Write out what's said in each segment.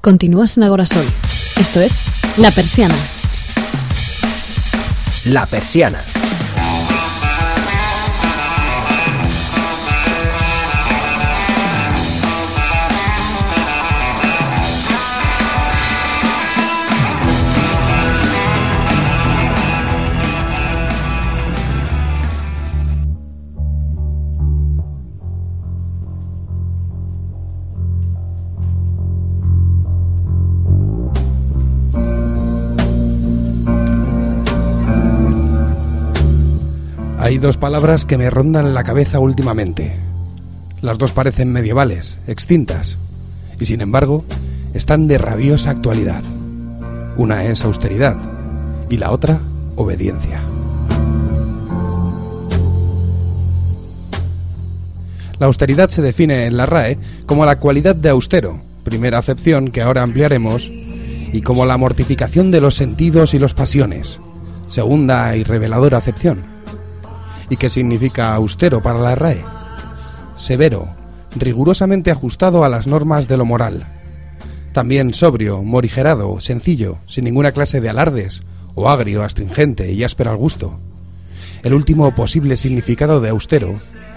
Continúas en Agorasol. Esto es La Persiana. La Persiana. Palabras que me rondan la cabeza últimamente. Las dos parecen medievales, extintas, y sin embargo están de rabiosa actualidad. Una es austeridad y la otra obediencia. La austeridad se define en la RAE como la cualidad de austero, primera acepción que ahora ampliaremos, y como la mortificación de los sentidos y las pasiones, segunda y reveladora acepción. ¿Y qué significa austero para la RAE? Severo, rigurosamente ajustado a las normas de lo moral. También sobrio, morigerado, sencillo, sin ninguna clase de alardes, o agrio, astringente y áspero al gusto. El último posible significado de austero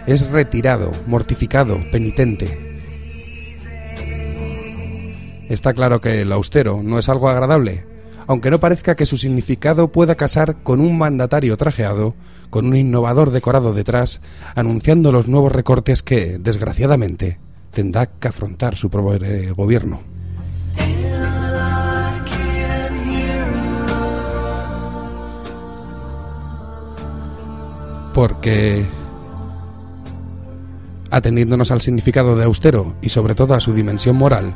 es retirado, mortificado, penitente. Está claro que el austero no es algo agradable, aunque no parezca que su significado pueda casar con un mandatario trajeado con un innovador decorado detrás, anunciando los nuevos recortes que, desgraciadamente, tendrá que afrontar su propio eh, gobierno. Porque, atendiéndonos al significado de austero y sobre todo a su dimensión moral,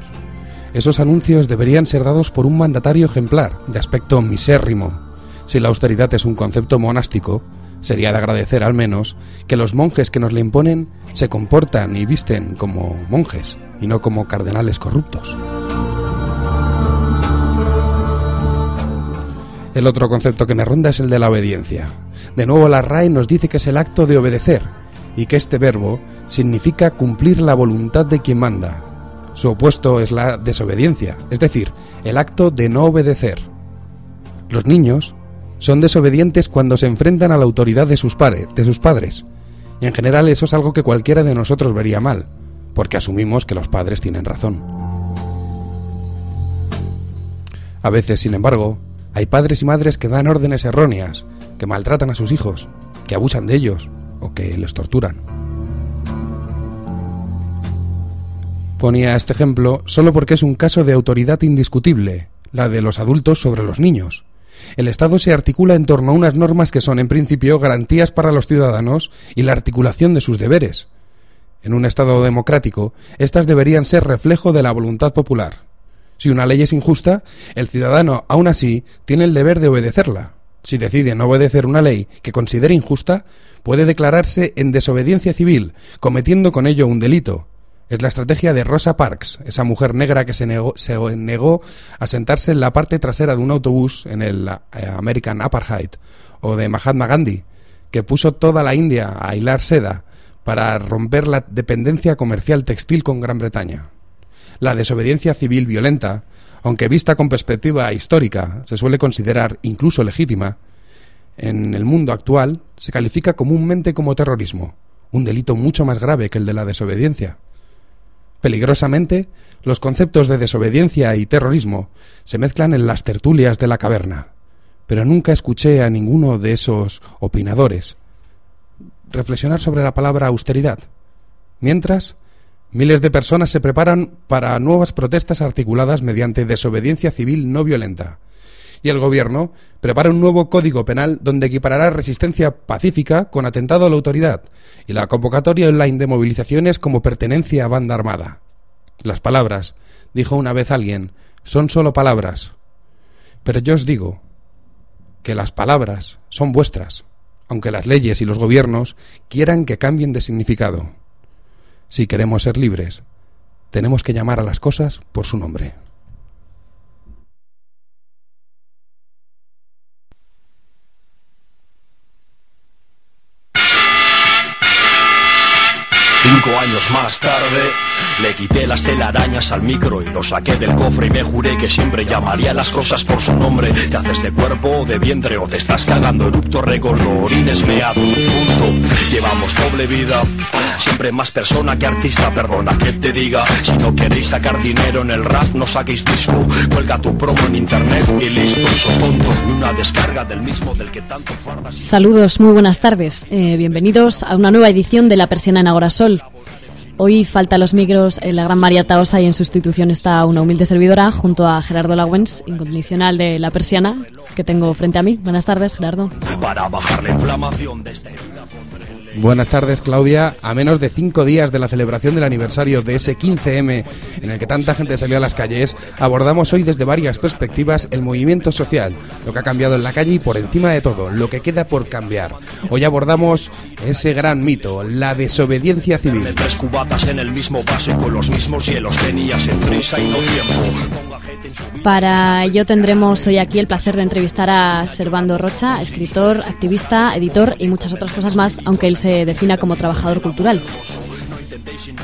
esos anuncios deberían ser dados por un mandatario ejemplar, de aspecto misérrimo. Si la austeridad es un concepto monástico, Sería de agradecer al menos que los monjes que nos le imponen se comportan y visten como monjes y no como cardenales corruptos. El otro concepto que me ronda es el de la obediencia. De nuevo la RAE nos dice que es el acto de obedecer y que este verbo significa cumplir la voluntad de quien manda. Su opuesto es la desobediencia, es decir, el acto de no obedecer. Los niños son desobedientes cuando se enfrentan a la autoridad de sus, de sus padres. Y en general eso es algo que cualquiera de nosotros vería mal, porque asumimos que los padres tienen razón. A veces, sin embargo, hay padres y madres que dan órdenes erróneas, que maltratan a sus hijos, que abusan de ellos o que les torturan. Ponía este ejemplo solo porque es un caso de autoridad indiscutible, la de los adultos sobre los niños, el Estado se articula en torno a unas normas que son, en principio, garantías para los ciudadanos y la articulación de sus deberes. En un Estado democrático, estas deberían ser reflejo de la voluntad popular. Si una ley es injusta, el ciudadano, aún así, tiene el deber de obedecerla. Si decide no obedecer una ley que considere injusta, puede declararse en desobediencia civil, cometiendo con ello un delito, es la estrategia de Rosa Parks, esa mujer negra que se negó, a sentarse en la parte trasera de un autobús en el eh, American Apartheid, o de Mahatma Gandhi, que puso toda la India a hilar seda para romper la dependencia comercial textil con Gran Bretaña. La desobediencia civil violenta, aunque vista con perspectiva histórica, se suele considerar incluso legítima, en el mundo actual se califica comúnmente como terrorismo, un delito mucho más grave que el de la desobediencia. Peligrosamente, los conceptos de desobediencia y terrorismo se mezclan en las tertulias de la caverna, pero nunca escuché a ninguno de esos opinadores reflexionar sobre la palabra austeridad. Mientras, miles de personas se preparan para nuevas protestas articuladas mediante desobediencia civil no violenta, y el Gobierno prepara un nuevo código penal donde equiparará resistencia pacífica con atentado a la autoridad y la convocatoria online de movilizaciones como pertenencia a banda armada. Las palabras, dijo una vez alguien, son solo palabras. Pero yo os digo que las palabras son vuestras, aunque las leyes y los gobiernos quieran que cambien de significado. Si queremos ser libres, tenemos que llamar a las cosas por su nombre. Cinco años más tarde le quité las telarañas al micro y lo saqué del cofre y me juré que siempre llamaría las cosas por su nombre. Te haces de cuerpo o de vientre o te estás cagando erupto récord, orines meado, punto. Llevamos doble vida, siempre más persona que artista, perdona que te diga. Si no queréis sacar dinero en el rap, no saquéis disco. Cuelga tu promo en internet y listo. Son tontos, una descarga del mismo del que tanto fardas. Saludos, muy buenas tardes. Eh, bienvenidos a una nueva edición de La Persiana en Agorasol. Hoy falta los micros en la gran María Taosa y en sustitución está una humilde servidora junto a Gerardo Lawens, incondicional de La Persiana, que tengo frente a mí. Buenas tardes, Gerardo. Para bajar la inflamación de este Buenas tardes, Claudia. A menos de cinco días de la celebración del aniversario de ese 15M en el que tanta gente salió a las calles, abordamos hoy desde varias perspectivas el movimiento social, lo que ha cambiado en la calle y por encima de todo, lo que queda por cambiar. Hoy abordamos ese gran mito, la desobediencia civil. Tres cubatas en el mismo vaso con los mismos tenías en y no. Para ello tendremos hoy aquí el placer de entrevistar a Servando Rocha, escritor, activista, editor y muchas otras cosas más, aunque él se defina como trabajador cultural.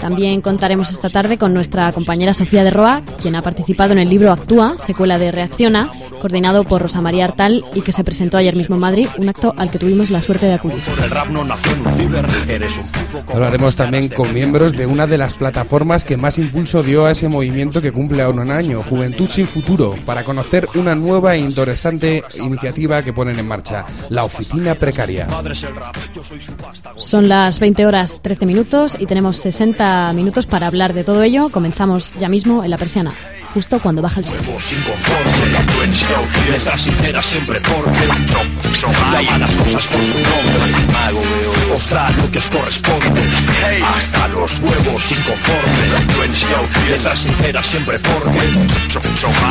También contaremos esta tarde con nuestra compañera Sofía de Roa, quien ha participado en el libro Actúa, secuela de Reacciona, coordinado por Rosa María Artal y que se presentó ayer mismo en Madrid, un acto al que tuvimos la suerte de acudir. Hablaremos también con miembros de una de las plataformas que más impulso dio a ese movimiento que cumple aún un año, Juventud sin Futuro, para conocer una nueva e interesante iniciativa que ponen en marcha, la Oficina Precaria. Son las 20 horas 13 minutos y tenemos 60 minutos para hablar de todo ello. Comenzamos ya mismo en la persiana justo cuando baja el sol. Influencia Letras sinceras siempre porque Llaman las cosas por su nombre. Da lo que os corresponde. Hasta los huevos inconforme Letras sinceras siempre porque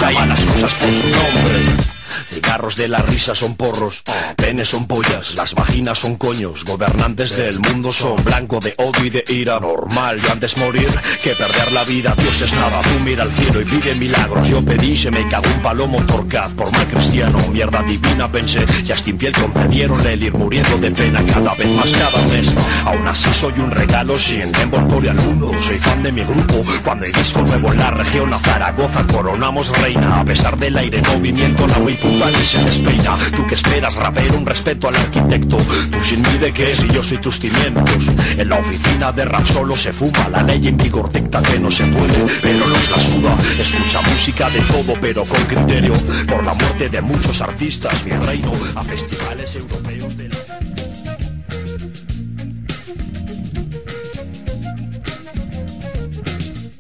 Llaman las cosas por su nombre Cigarros de la risa son porros, penes son pollas, las vaginas son coños, gobernantes del mundo son blanco de odio y de ira normal. Yo antes morir que perder la vida, Dios es nada, tú mira al cielo y pide milagros. Yo pedí, se me cagó un palomo torcaz por mal cristiano, mierda divina pensé, ya Piel comprendieron el ir muriendo de pena cada vez más cada mes. Aún así soy un regalo sin envoltorio al mundo, soy fan de mi grupo. Cuando hay disco nuevo en la región a Zaragoza coronamos reina, a pesar del aire movimiento la Wii puta ni se despeina. Tú que esperas, rapero, un respeto al arquitecto. Tú sin mí de qué es y yo soy tus cimientos. En la oficina de rap solo se fuma La ley en vigor dicta que no se puede Pero los la suda. Escucha música de todo pero con criterio. Por la muerte de muchos artistas Mi reino a festivales europeos de la...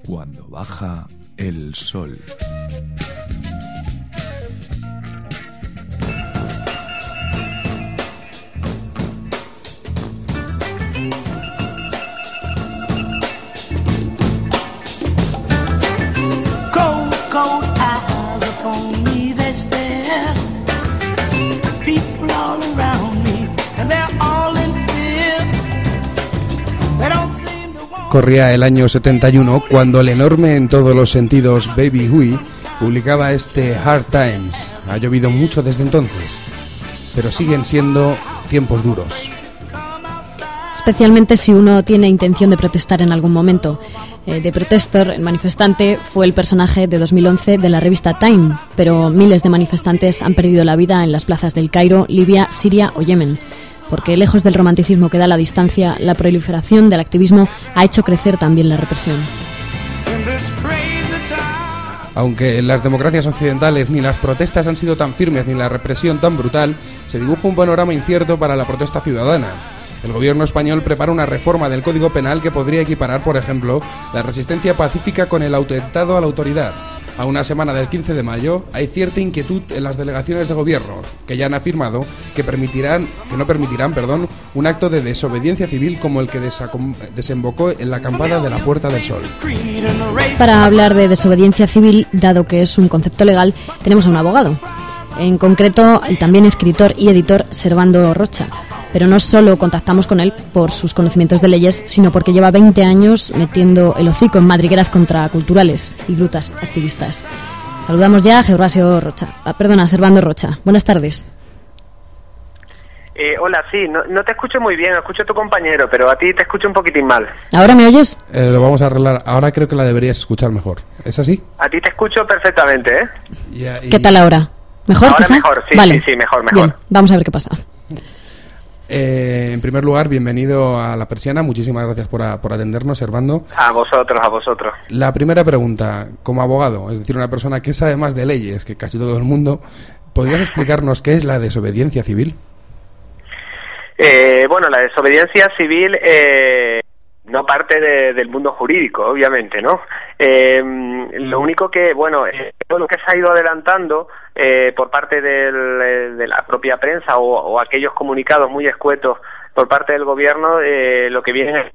Cuando baja el sol. Corría el año 71 cuando el enorme en todos los sentidos Baby Hui publicaba este Hard Times. Ha llovido mucho desde entonces, pero siguen siendo tiempos duros. Especialmente si uno tiene intención de protestar en algún momento. Eh, de Protestor, el manifestante, fue el personaje de 2011 de la revista Time, pero miles de manifestantes han perdido la vida en las plazas del Cairo, Libia, Siria o Yemen. Porque lejos del romanticismo que da la distancia, la proliferación del activismo ha hecho crecer también la represión. Aunque en las democracias occidentales ni las protestas han sido tan firmes ni la represión tan brutal, se dibuja un panorama incierto para la protesta ciudadana. El gobierno español prepara una reforma del Código Penal que podría equiparar, por ejemplo, la resistencia pacífica con el autodictado a la autoridad. A una semana del 15 de mayo hay cierta inquietud en las delegaciones de gobierno, que ya han afirmado que permitirán, que no permitirán, perdón, un acto de desobediencia civil como el que desembocó en la acampada de la Puerta del Sol. Para hablar de desobediencia civil, dado que es un concepto legal, tenemos a un abogado. En concreto, el también escritor y editor Servando Rocha. Pero no solo contactamos con él por sus conocimientos de leyes, sino porque lleva 20 años metiendo el hocico en madrigueras contraculturales y grutas activistas. Saludamos ya a Gervasio Rocha. Ah, perdona, Servando Rocha. Buenas tardes. Eh, hola, sí, no, no te escucho muy bien, escucho a tu compañero, pero a ti te escucho un poquitín mal. ¿Ahora me oyes? Eh, lo vamos a arreglar. Ahora creo que la deberías escuchar mejor. ¿Es así? A ti te escucho perfectamente, ¿eh? Y- y- ¿Qué tal ahora? ¿Mejor Ahora quizá? mejor, sí, vale. sí, sí, mejor, mejor. Bien, vamos a ver qué pasa. Eh, en primer lugar, bienvenido a La Persiana. Muchísimas gracias por, a- por atendernos, Servando. A vosotros, a vosotros. La primera pregunta, como abogado, es decir, una persona que sabe más de leyes que casi todo el mundo, ¿podrías explicarnos qué es la desobediencia civil? Eh, bueno, la desobediencia civil eh, no parte de- del mundo jurídico, obviamente, ¿no? Eh, lo único que, bueno, eh, todo lo que se ha ido adelantando eh, por parte del, eh, de la propia prensa o, o aquellos comunicados muy escuetos por parte del gobierno, eh, lo que vienen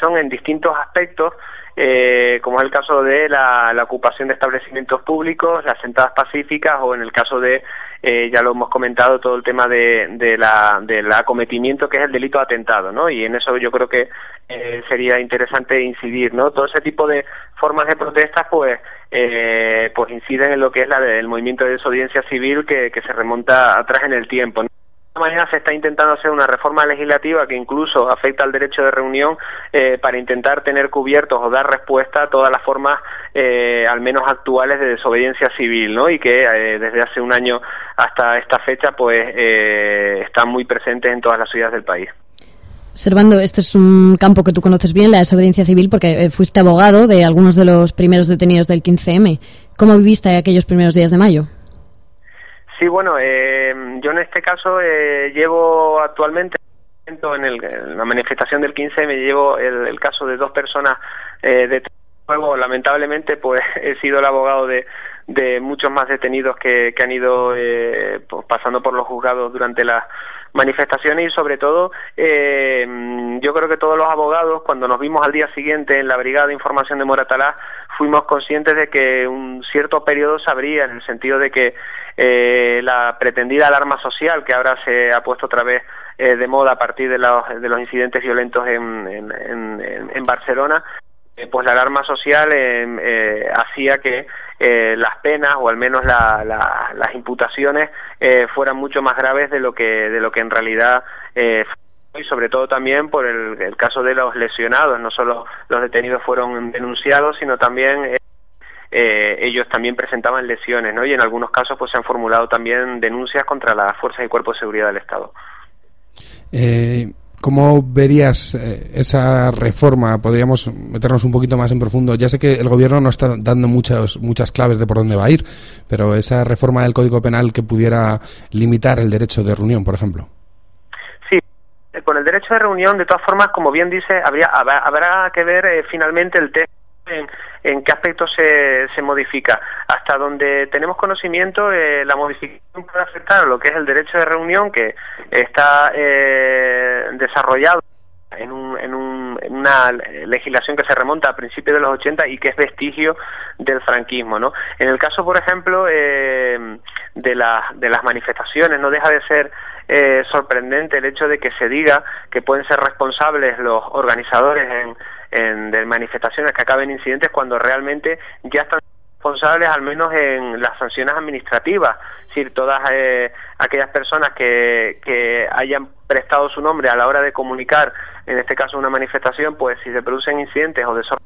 son en distintos aspectos eh, como es el caso de la, ocupación de establecimientos públicos, las sentadas pacíficas o en el caso de, ya lo hemos comentado, todo el tema de, de la, del acometimiento que es el delito de atentado, ¿no? Y en eso yo creo que eh, sería interesante incidir, ¿no? Todo ese tipo de formas de protestas, pues, eh, pues inciden en lo que es la del movimiento de desobediencia civil que, que se remonta atrás en el tiempo, ¿no? Manera se está intentando hacer una reforma legislativa que incluso afecta al derecho de reunión eh, para intentar tener cubiertos o dar respuesta a todas las formas, eh, al menos actuales, de desobediencia civil, ¿no? Y que eh, desde hace un año hasta esta fecha, pues, eh, están muy presentes en todas las ciudades del país. Servando, este es un campo que tú conoces bien, la desobediencia civil, porque eh, fuiste abogado de algunos de los primeros detenidos del 15M. ¿Cómo viviste aquellos primeros días de mayo? Sí, bueno, eh, yo en este caso eh, llevo actualmente en, el- en la manifestación del 15 me llevo el, el caso de dos personas eh, de luego lamentablemente pues he sido el abogado de, de muchos más detenidos que, han ido eh, pues, pasando por los juzgados durante las manifestaciones y sobre todo eh, yo creo que todos los abogados cuando nos vimos al día siguiente en la brigada de información de Moratalá fuimos conscientes de que un cierto periodo se abría en el sentido de que eh, la pretendida alarma social que ahora se ha puesto otra vez eh, de moda a partir de los, de los incidentes violentos en, en, en, en Barcelona eh, pues la alarma social eh, eh, hacía que eh, las penas o al menos la, la, las imputaciones eh, fueran mucho más graves de lo que de lo que en realidad y sobre todo también por el, el caso de los lesionados. No solo los detenidos fueron denunciados sino también eh, ellos también presentaban lesiones no y en algunos casos pues se han formulado también denuncias contra las fuerzas y cuerpos de seguridad del estado. Eh, ¿Cómo verías eh, esa reforma? Podríamos meternos un poquito más en profundo. Ya sé que el gobierno no está dando muchas, muchas claves de por dónde va a ir, pero esa reforma del Código Penal que pudiera limitar el derecho de reunión, por ejemplo. Sí, con el derecho de reunión, de todas formas, como bien dice, habrá que ver eh, finalmente el texto en, qué aspectos se, se modifica. Hasta donde tenemos conocimiento, eh, la modificación puede afectar a lo que es el derecho de reunión, que está eh, desarrollado en, un, en, un, una legislación que se remonta a principios de los 80 y que es vestigio del franquismo. ¿no? En el caso, por ejemplo, eh, de, la, de las manifestaciones, no deja de ser eh, sorprendente el hecho de que se diga que pueden ser responsables los organizadores en, en, de manifestaciones que acaben incidentes cuando realmente ya están responsables al menos en las sanciones administrativas, es decir, todas eh, aquellas personas que, que hayan prestado su nombre a la hora de comunicar, en este caso una manifestación, pues si se producen incidentes o desórdenes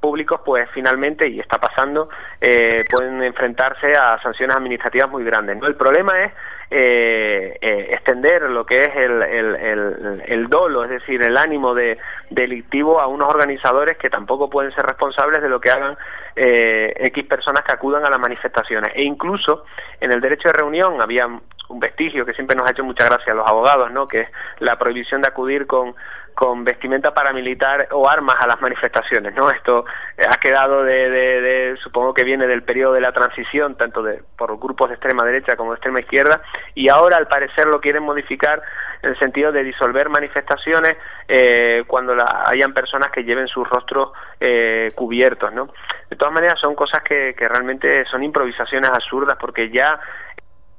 públicos, pues finalmente, y está pasando, eh, pueden enfrentarse a sanciones administrativas muy grandes. ¿no? El problema es eh, eh, extender lo que es el, el, el, el, dolo, es decir, el ánimo de, delictivo a unos organizadores que tampoco pueden ser responsables de lo que hagan eh, X personas que acudan a las manifestaciones. E incluso en el derecho de reunión había un vestigio que siempre nos ha hecho mucha gracia a los abogados, ¿no? que es la prohibición de acudir con con vestimenta paramilitar o armas a las manifestaciones, ¿no? Esto ha quedado de, de, de, supongo que viene del periodo de la transición, tanto de por grupos de extrema derecha como de extrema izquierda, y ahora al parecer lo quieren modificar en el sentido de disolver manifestaciones eh, cuando la, hayan personas que lleven sus rostros eh, cubiertos, ¿no? De todas maneras son cosas que, que realmente son improvisaciones absurdas porque ya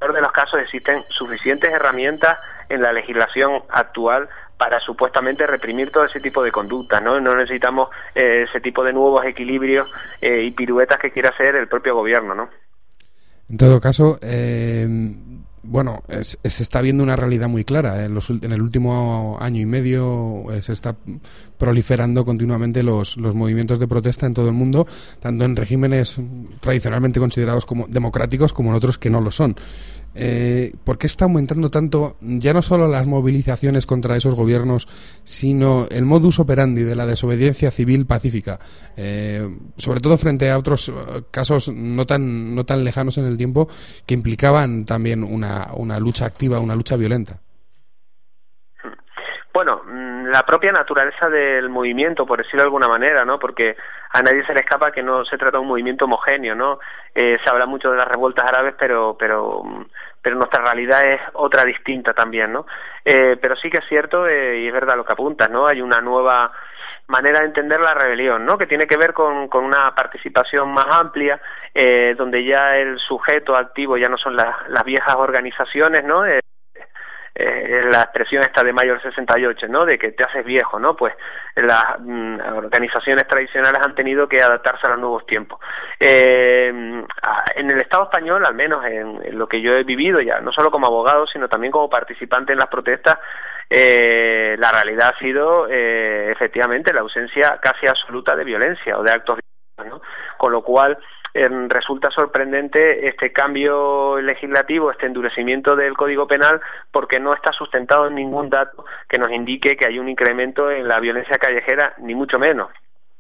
en el de los casos existen suficientes herramientas en la legislación actual para supuestamente reprimir todo ese tipo de conductas, ¿no? No necesitamos eh, ese tipo de nuevos equilibrios eh, y piruetas que quiera hacer el propio gobierno, ¿no? En todo caso, eh, bueno, se está viendo una realidad muy clara. En, los, en el último año y medio se está proliferando continuamente los, los movimientos de protesta en todo el mundo, tanto en regímenes tradicionalmente considerados como democráticos como en otros que no lo son. Eh, ¿Por qué está aumentando tanto ya no solo las movilizaciones contra esos gobiernos, sino el modus operandi de la desobediencia civil pacífica? Eh, sobre todo frente a otros eh, casos no tan, no tan lejanos en el tiempo que implicaban también una, una lucha activa, una lucha violenta. Bueno, mm, la propia naturaleza del movimiento, por decirlo de alguna manera, ¿no? Porque a nadie se le escapa que no se trata de un movimiento homogéneo, ¿no? Eh, se habla mucho de las revueltas árabes, pero, pero, mm, pero nuestra realidad es otra distinta también, ¿no? Eh, pero sí que es cierto, eh, y es verdad lo que apuntas, ¿no? Hay una nueva manera de entender la rebelión, ¿no? Que tiene que ver con, con una participación más amplia, eh, donde ya el sujeto activo ya no son las, las viejas organizaciones, ¿no? Eh, eh, la expresión esta de mayo del 68, ¿no? De que te haces viejo, ¿no? Pues las mm, organizaciones tradicionales han tenido que adaptarse a los nuevos tiempos. Eh, en el Estado español, al menos en, lo que yo he vivido ya, no solo como abogado, sino también como participante en las protestas, eh, la realidad ha sido eh, efectivamente la ausencia casi absoluta de violencia o de actos violentos, ¿no? Con lo cual, resulta sorprendente este cambio legislativo, este endurecimiento del Código Penal, porque no está sustentado en ningún dato que nos indique que hay un incremento en la violencia callejera, ni mucho menos.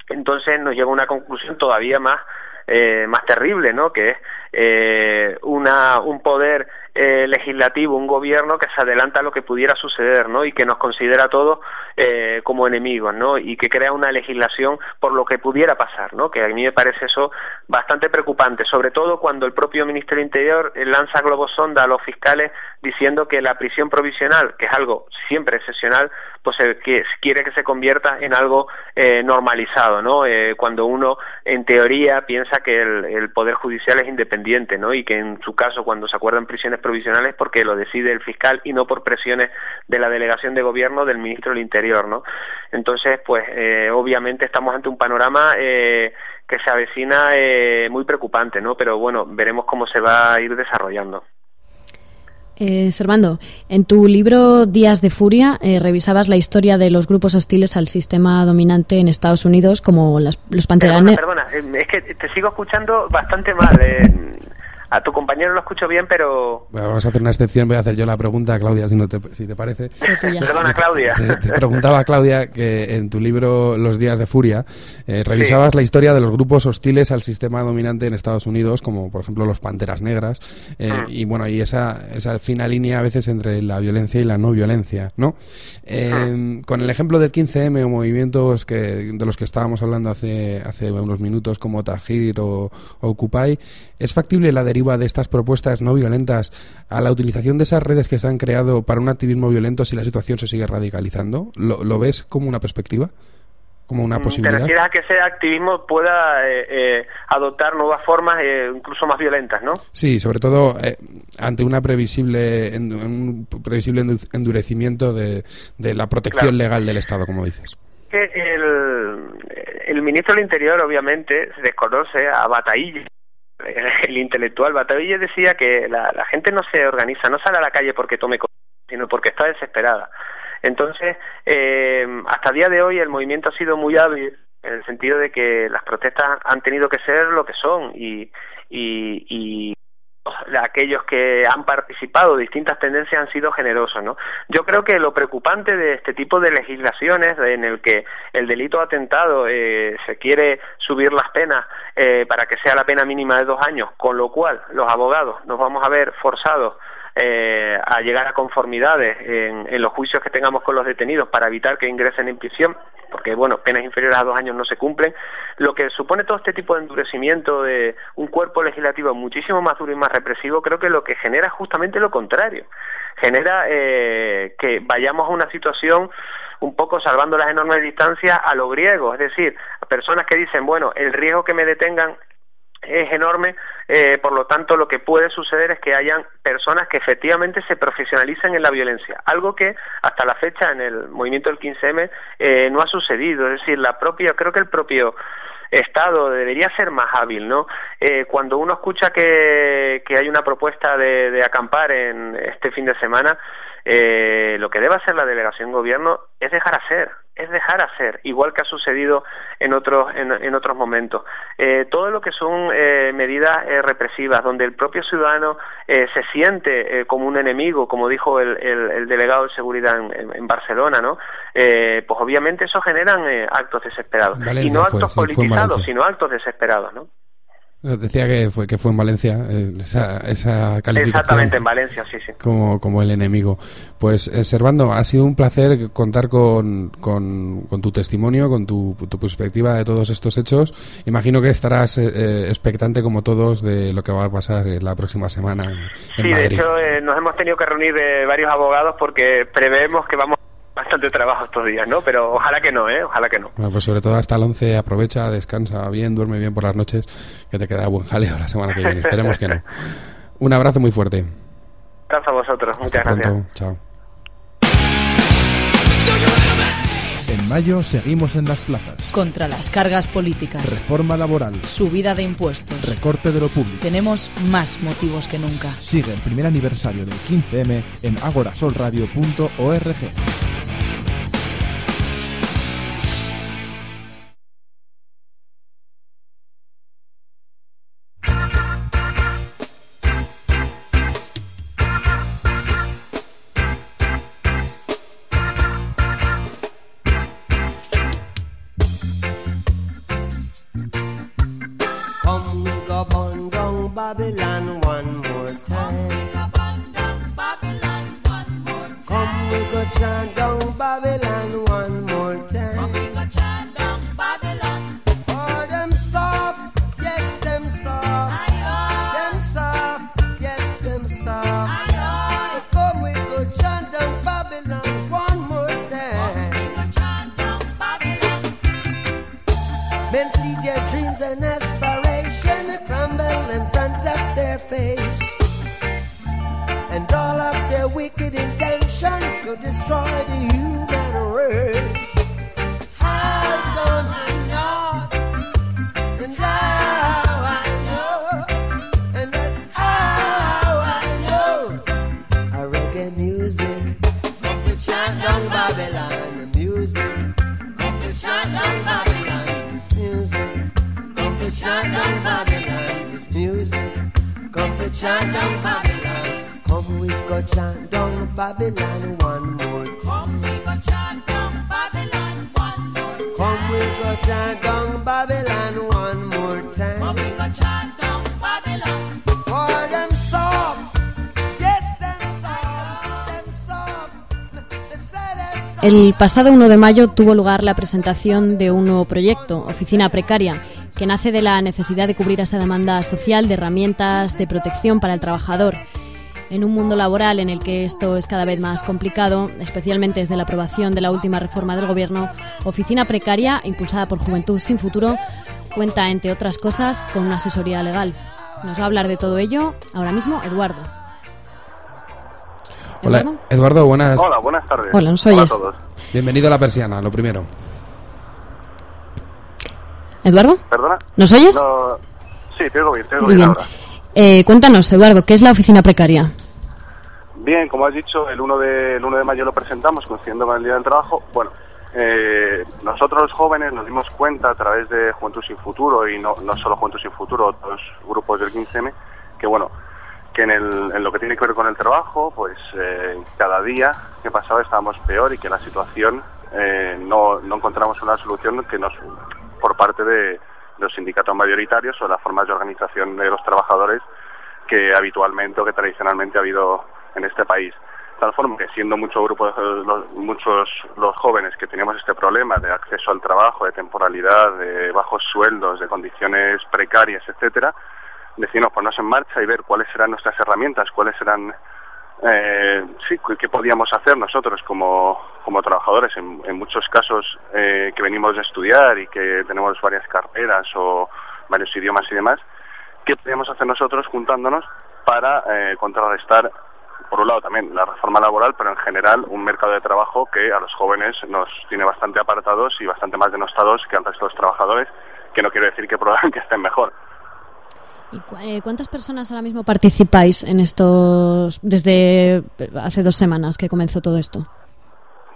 Entonces nos lleva a una conclusión todavía más eh, más terrible, ¿no? Que es eh, una, un poder eh, legislativo, un gobierno que se adelanta a lo que pudiera suceder, ¿no? Y que nos considera a todos eh, como enemigos, ¿no? Y que crea una legislación por lo que pudiera pasar, ¿no? Que a mí me parece eso bastante preocupante, sobre todo cuando el propio Ministerio Interior lanza globosonda a los fiscales diciendo que la prisión provisional, que es algo siempre excepcional, pues eh, que quiere que se convierta en algo eh, normalizado, ¿no? Eh, cuando uno, en teoría, piensa que el, el Poder Judicial es independiente, ¿no? Y que en su caso, cuando se acuerdan prisiones provisionales porque lo decide el fiscal y no por presiones de la delegación de gobierno del ministro del Interior, ¿no? Entonces, pues eh, obviamente estamos ante un panorama eh, que se avecina eh, muy preocupante, ¿no? Pero bueno, veremos cómo se va a ir desarrollando. Eh, Servando, en tu libro Días de Furia eh, revisabas la historia de los grupos hostiles al sistema dominante en Estados Unidos, como las, los panteranes. Perdona, perdona, es que te sigo escuchando bastante mal. Eh, a tu compañero lo escucho bien, pero... vamos a hacer una excepción, voy a hacer yo la pregunta, Claudia, si, no te, si te parece. Perdona, Claudia. Te, preguntaba, Claudia, que en tu libro Los días de furia eh, revisabas la historia de los grupos hostiles al sistema dominante en Estados Unidos, como por ejemplo los Panteras Negras, eh, ah. y bueno, y esa, esa fina línea a veces entre la violencia y la no violencia, ¿no? Eh. Con el ejemplo del 15M o movimientos que, de los que estábamos hablando hace, hace unos minutos, como Tajir o, o Occupy, ¿es factible la deriva de estas propuestas no violentas a la utilización de esas redes que se han creado para un activismo violento si la situación se sigue radicalizando? ¿Lo, ves como una perspectiva? como una mm, posibilidad. ¿Te a que ese activismo pueda eh, eh, adoptar nuevas formas, eh, incluso más violentas, no? Sí, sobre todo ante una previsible, un previsible endurecimiento de, la protección legal del Estado, como dices. El, el ministro del Interior, obviamente, se desconoce a Bataille el intelectual Bataville decía que la, gente no se organiza, no sale a la calle porque tome sino porque está desesperada. Entonces, eh, hasta día de hoy el movimiento ha sido muy hábil en el sentido de que las protestas han tenido que ser lo que son y, y aquellos que han participado distintas tendencias han sido generosos, ¿no? Yo creo que lo preocupante de este tipo de legislaciones en el que el delito atentado eh, se quiere subir las penas eh, para que sea la pena mínima de dos años, con lo cual los abogados nos vamos a ver forzados eh, a llegar a conformidades en, los juicios que tengamos con los detenidos para evitar que ingresen en prisión, porque bueno, penas inferiores a dos años no se cumplen, lo que supone todo este tipo de endurecimiento de un cuerpo legislativo muchísimo más duro y más represivo, creo que lo que genera es justamente lo contrario, genera eh, que vayamos a una situación un poco salvando las enormes distancias a lo griego, es decir, a personas que dicen, bueno, el riesgo que me detengan es enorme, eh, por lo tanto lo que puede suceder es que hayan personas que efectivamente se profesionalicen en la violencia, algo que hasta la fecha en el movimiento del 15M eh, no ha sucedido, es decir, la propia, creo que el propio Estado debería ser más hábil, ¿no? Eh, cuando uno escucha que, que hay una propuesta de, de acampar en este fin de semana, eh, lo que debe hacer la delegación gobierno es dejar hacer, es dejar hacer, igual que ha sucedido en otros en, en otros momentos. Eh, todo lo que son eh, medidas eh, represivas, donde el propio ciudadano eh, se siente eh, como un enemigo, como dijo el, el, el delegado de seguridad en, Barcelona, ¿no? Eh, pues obviamente eso generan actos desesperados Valencia y no actos fue politizados, sino actos desesperados, ¿no? Decía que fue, que fue en Valencia eh, esa, esa calificación. Exactamente en Valencia, sí, sí. como, como el enemigo. Pues, eh, Servando, ha sido un placer contar con, con, con tu testimonio, con tu, tu perspectiva de todos estos hechos. Imagino que estarás eh, eh, expectante, como todos, de lo que va a pasar la próxima semana en, Sí, de Madrid. hecho eh, nos hemos tenido que reunir varios abogados porque preveemos que vamos a bastante trabajo estos días, ¿no? Pero ojalá que no, ¿eh? Ojalá que no. Bueno, pues sobre todo hasta el 11 aprovecha, descansa bien, duerme bien por las noches, que te queda buen jaleo la semana que viene. Esperemos que no. Un abrazo muy fuerte. Gracias a vosotros. Hasta Muchas gracias. pronto. Chao. En mayo seguimos en las plazas. Contra las cargas políticas. Reforma laboral. Subida de impuestos. Recorte de lo público. Tenemos más motivos que nunca. Sigue el primer aniversario del 15M en agorasolradio.org. pasado 1 de mayo tuvo lugar la presentación de un nuevo proyecto, Oficina Precaria, que nace de la necesidad de cubrir esa demanda social de herramientas de protección para el trabajador. En un mundo laboral en el que esto es cada vez más complicado, especialmente desde la aprobación de la última reforma del Gobierno, Oficina Precaria, impulsada por Juventud Sin Futuro, cuenta, entre otras cosas, con una asesoría legal. Nos va a hablar de todo ello ahora mismo Eduardo. Hola, ¿Eduardo? Buenas. Hola, buenas tardes. Hola, ¿nos Hola a oyes? todos. Bienvenido a la persiana, lo primero. ¿Eduardo? ¿Perdona? ¿Nos oyes? No... Sí, te oigo bien, te oigo Muy bien bien. ahora. Eh, cuéntanos, Eduardo, ¿qué es la oficina precaria? Bien, como has dicho, el 1 de, el 1 de mayo lo presentamos coincidiendo con el Día del Trabajo. Bueno, eh, nosotros los jóvenes nos dimos cuenta a través de Juventud Sin Futuro y no, no solo Juventud Sin Futuro, otros grupos del 15M, que bueno, que en, el, en lo que tiene que ver con el trabajo, pues eh, cada día que pasaba estábamos peor y que la situación eh, no, no encontramos una solución que nos por parte de los sindicatos mayoritarios o las formas de organización de los trabajadores que habitualmente o que tradicionalmente ha habido en este país. Tal forma que siendo mucho grupo los- muchos los jóvenes que teníamos este problema de acceso al trabajo, de temporalidad, de bajos sueldos, de condiciones precarias, etcétera, decidimos ponernos en marcha y ver cuáles eran nuestras herramientas, cuáles eran eh, sí, qué- podíamos hacer nosotros como, como trabajadores, en, en muchos casos eh, que venimos de estudiar y que tenemos varias carreras o varios idiomas y demás, qué podíamos hacer nosotros juntándonos para eh, contrarrestar, por un lado también la reforma laboral, pero en general un mercado de trabajo que a los jóvenes nos tiene bastante apartados y bastante más denostados que al resto de los trabajadores que no quiere decir que probablemente estén mejor. ¿Y cu- eh, cuántas personas ahora mismo participáis en estos desde hace dos semanas que comenzó todo esto?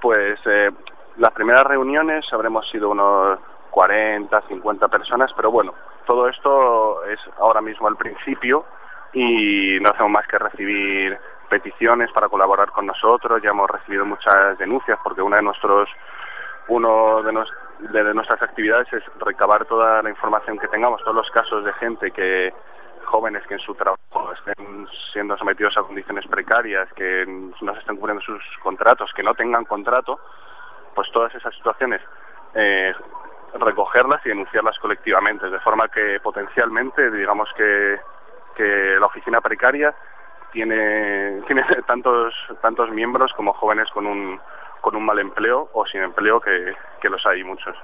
Pues eh, las primeras reuniones habremos sido unos 40, 50 personas, pero bueno, todo esto es ahora mismo al principio y no hacemos más que recibir peticiones para colaborar con nosotros. Ya hemos recibido muchas denuncias porque una de nuestros uno de, de- nuestras actividades es recabar toda la información que tengamos, todos los casos de gente que jóvenes que en su trabajo estén siendo sometidos a condiciones precarias, que no se estén cumpliendo sus contratos, que no tengan contrato, pues todas esas situaciones eh, recogerlas y denunciarlas colectivamente, de forma que potencialmente, digamos que, que la oficina precaria tiene, tiene tantos, tantos miembros como jóvenes con un, con un mal empleo o sin empleo, que, que los hay muchos.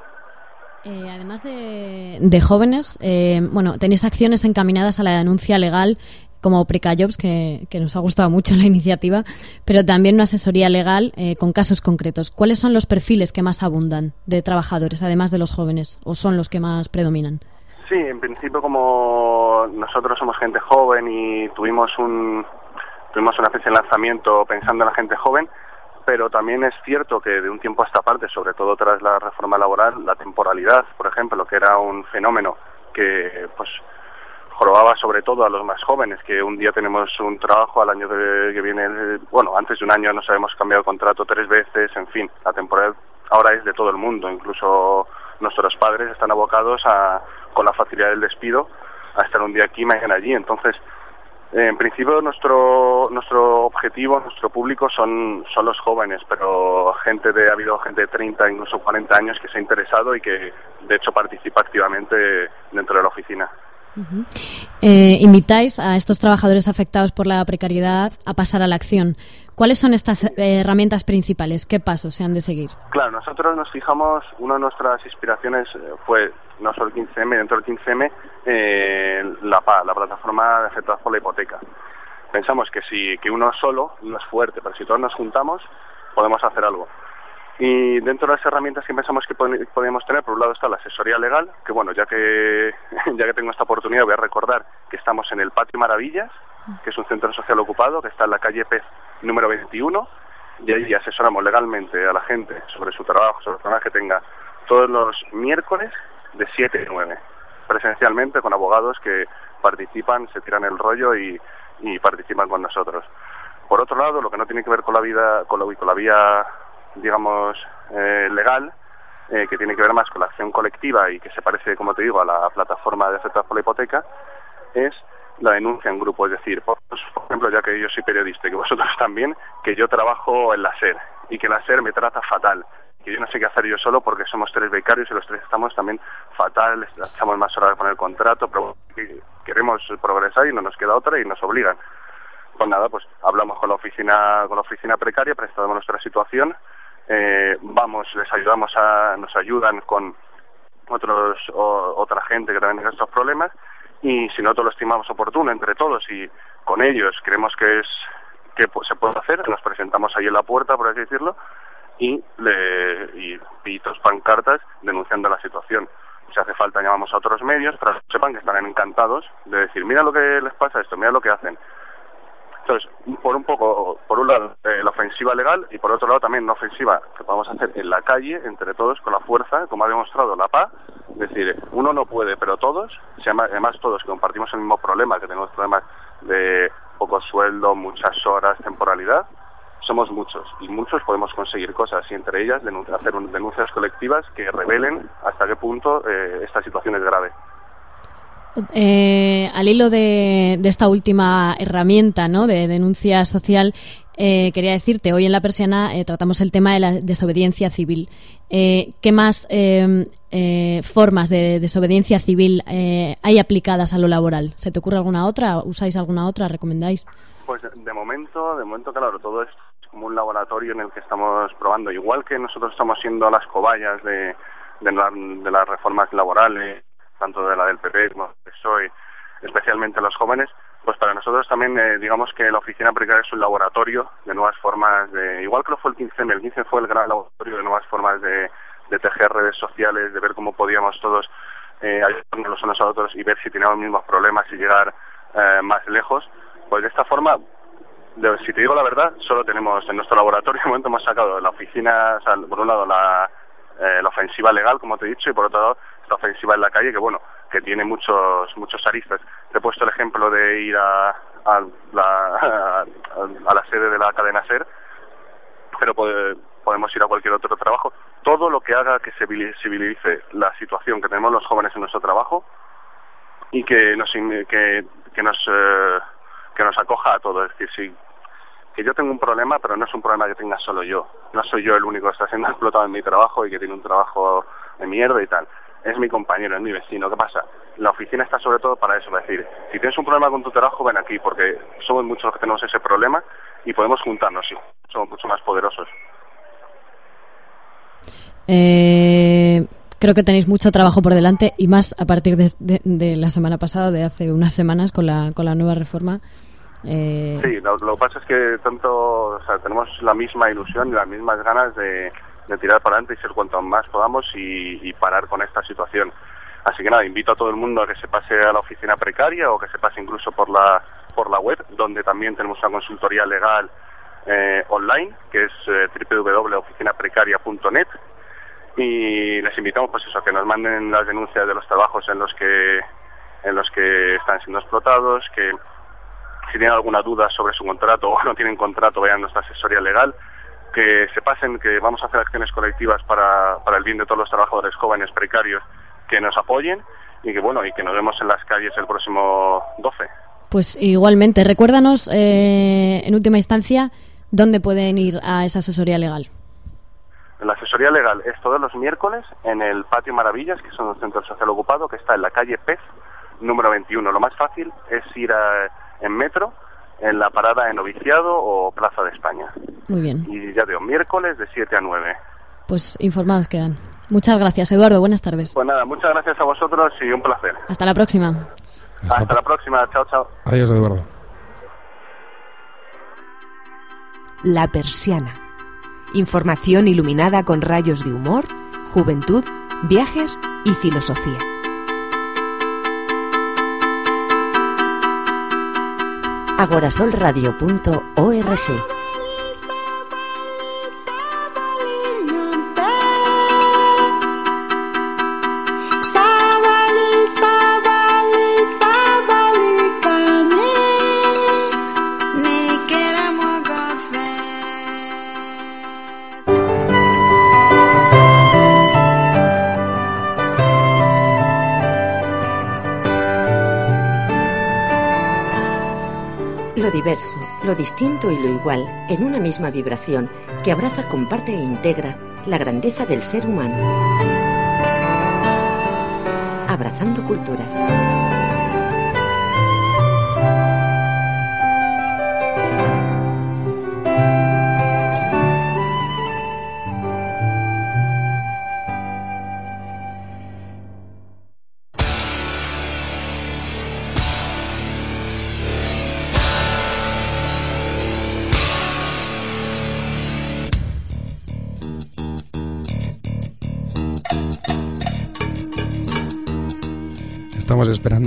Eh, además de, de jóvenes, eh, bueno, tenéis acciones encaminadas a la denuncia legal como Precajobs, que, que nos ha gustado mucho la iniciativa, pero también una asesoría legal eh, con casos concretos. ¿Cuáles son los perfiles que más abundan de trabajadores, además de los jóvenes, o son los que más predominan? Sí, en principio como nosotros somos gente joven y tuvimos un tuvimos una especie de lanzamiento pensando en la gente joven, pero también es cierto que de un tiempo a esta parte, sobre todo tras la reforma laboral, la temporalidad, por ejemplo, que era un fenómeno que pues jorobaba sobre todo a los más jóvenes, que un día tenemos un trabajo, al año que, viene, bueno, antes de un año nos habíamos cambiado el contrato tres veces, en fin, la temporalidad ahora es de todo el mundo, incluso nuestros padres están abocados a, con la facilidad del despido, a estar un día aquí mañana allí, entonces en principio nuestro nuestro objetivo, nuestro público son son los jóvenes, pero gente de ha habido gente de 30, incluso 40 años que se ha interesado y que de hecho participa activamente dentro de la oficina. Eh, invitáis a estos trabajadores afectados por la precariedad a pasar a la acción. ¿Cuáles son estas eh, herramientas principales? ¿Qué pasos se han de seguir? Claro, nosotros nos fijamos, una de nuestras inspiraciones eh, fue no solo el 15M, dentro del 15M, eh, la PA, la plataforma de afectados por la hipoteca. Pensamos que si que uno solo no es fuerte, pero si todos nos juntamos podemos hacer algo. Y dentro de las herramientas que pensamos que podemos tener, por un lado está la asesoría legal, que bueno, ya que ya que tengo esta oportunidad voy a recordar que estamos en el Patio Maravillas, que es un centro social ocupado que está en la calle Pez número 21 y ahí asesoramos legalmente a la gente sobre su trabajo, sobre los problemas que tenga todos los miércoles de 7 a 9, presencialmente con abogados que participan, se tiran el rollo y, y participan con nosotros. Por otro lado, lo que no tiene que ver con la vida, con la, con la vía, digamos, eh, legal, eh, que tiene que ver más con la acción colectiva y que se parece, como te digo, a la plataforma de afectados por la hipoteca, es la denuncia en grupo. Es decir, por, por ejemplo, ya que yo soy periodista y que vosotros también, que yo trabajo en la SER y que la SER me trata fatal. Que yo no sé qué hacer yo solo porque somos tres becarios y los tres estamos también fatal, echamos más horas con el contrato, pero que queremos progresar y no nos queda otra y nos obligan. Pues nada, pues hablamos con la oficina, con la oficina precaria, presentamos nuestra situación, eh, vamos, les ayudamos a, nos ayudan con otros, o- otra gente que también tiene estos problemas y si nosotros lo estimamos oportuno entre todos y con ellos creemos que es que pues, se puede hacer, nos presentamos ahí en la puerta, por así decirlo, y, le, y pitos, pancartas denunciando la situación. Si hace falta llamamos a otros medios para que sepan que estarán encantados de decir, mira lo que les pasa esto, mira lo que hacen. Entonces, por un poco, por un lado, eh, la ofensiva legal y por otro lado también una ofensiva que podemos hacer en la calle, entre todos, con la fuerza, como ha demostrado la PA. Es decir, uno no puede, pero todos, si además todos que compartimos el mismo problema, que tenemos problemas de poco sueldo, muchas horas, temporalidad, somos muchos y muchos podemos conseguir cosas y entre ellas hacer un- denuncias colectivas que revelen hasta qué punto eh, esta situación es grave. Eh, al hilo de, de esta última herramienta ¿no? de denuncia social, eh, quería decirte, hoy en La Persiana eh, tratamos el tema de la desobediencia civil. ¿Qué más formas de desobediencia civil eh, hay aplicadas a lo laboral? ¿Se te ocurre alguna otra? ¿Usáis alguna otra? ¿Recomendáis? Pues de momento, de momento, claro, todo esto es como un laboratorio en el que estamos probando. Igual que nosotros estamos siendo las cobayas de, de, la- de las reformas laborales, tanto de la del PP como PSOE, especialmente los jóvenes, pues para nosotros también, eh, digamos que la oficina precaria es un laboratorio de nuevas formas de, igual que lo fue el 15M, el 15 fue el gran laboratorio de nuevas formas de, de tejer redes sociales, de ver cómo podíamos todos eh, ayudarnos los unos a los otros y ver si tenemos los mismos problemas y llegar eh, más lejos, pues de esta forma, si te digo la verdad, solo tenemos en nuestro laboratorio, de momento hemos sacado la oficina, o por un lado la, eh, la ofensiva legal, como te he dicho, y por otro lado esta ofensiva en la calle, que bueno, que tiene muchos muchos aristas. Te he puesto el ejemplo de ir a, a, la, a la sede de la cadena SER, pero pode- podemos ir a cualquier otro trabajo. Todo lo que haga que se visibilice la situación que tenemos los jóvenes en nuestro trabajo y que nos que, que nos eh, que nos acoja a todo. Es decir, si que yo tengo un problema, pero no es un problema que tenga solo yo. No soy yo el único que está siendo explotado en mi trabajo y que tiene un trabajo de mierda y tal. Es mi compañero, es mi vecino. ¿Qué pasa? La oficina está sobre todo para eso, para decir, si tienes un problema con tu trabajo, ven aquí, porque somos muchos los que tenemos ese problema y podemos juntarnos y somos mucho más poderosos. Eh, creo que tenéis mucho trabajo por delante y más a partir de, de- la semana pasada, de hace unas semanas, con la, con la nueva reforma. Eh, Sí, lo, que pasa es que tanto, o tenemos la misma ilusión y las mismas ganas de, tirar para adelante y ser cuanto más podamos y, y parar con esta situación. Así que nada, invito a todo el mundo a que se pase a la oficina precaria o que se pase incluso por la por la web, donde también tenemos una consultoría legal eh, online, que es eh, www.oficinaprecaria.net y les invitamos pues eso a que nos manden las denuncias de los trabajos en los que en los que están siendo explotados, que si tienen alguna duda sobre su contrato o no tienen contrato, vayan a nuestra asesoría legal, que se pasen, que vamos a hacer acciones colectivas para, para el bien de todos los trabajadores jóvenes precarios que nos apoyen y que bueno, y que nos vemos en las calles el próximo 12. Pues igualmente, recuérdanos eh, en última instancia dónde pueden ir a esa asesoría legal. La asesoría legal es todos los miércoles en el Patio Maravillas, que es un centro social ocupado, que está en la calle Pez, número 21. Lo más fácil es ir a- en metro, en la parada en Noviciado o Plaza de España. Muy bien, Y ya digo, miércoles de 7 a 9. pues informados quedan. Muchas gracias, Eduardo. Buenas tardes. Pues nada, muchas gracias a vosotros y un placer. Hasta la próxima. Hasta la próxima. Chao, chao. Adiós, Eduardo. La Persiana. Información iluminada con rayos de humor, juventud, viajes y filosofía. agorasolradio.org Lo distinto y lo igual en una misma vibración que abraza, comparte e integra la grandeza del ser humano. Abrazando culturas.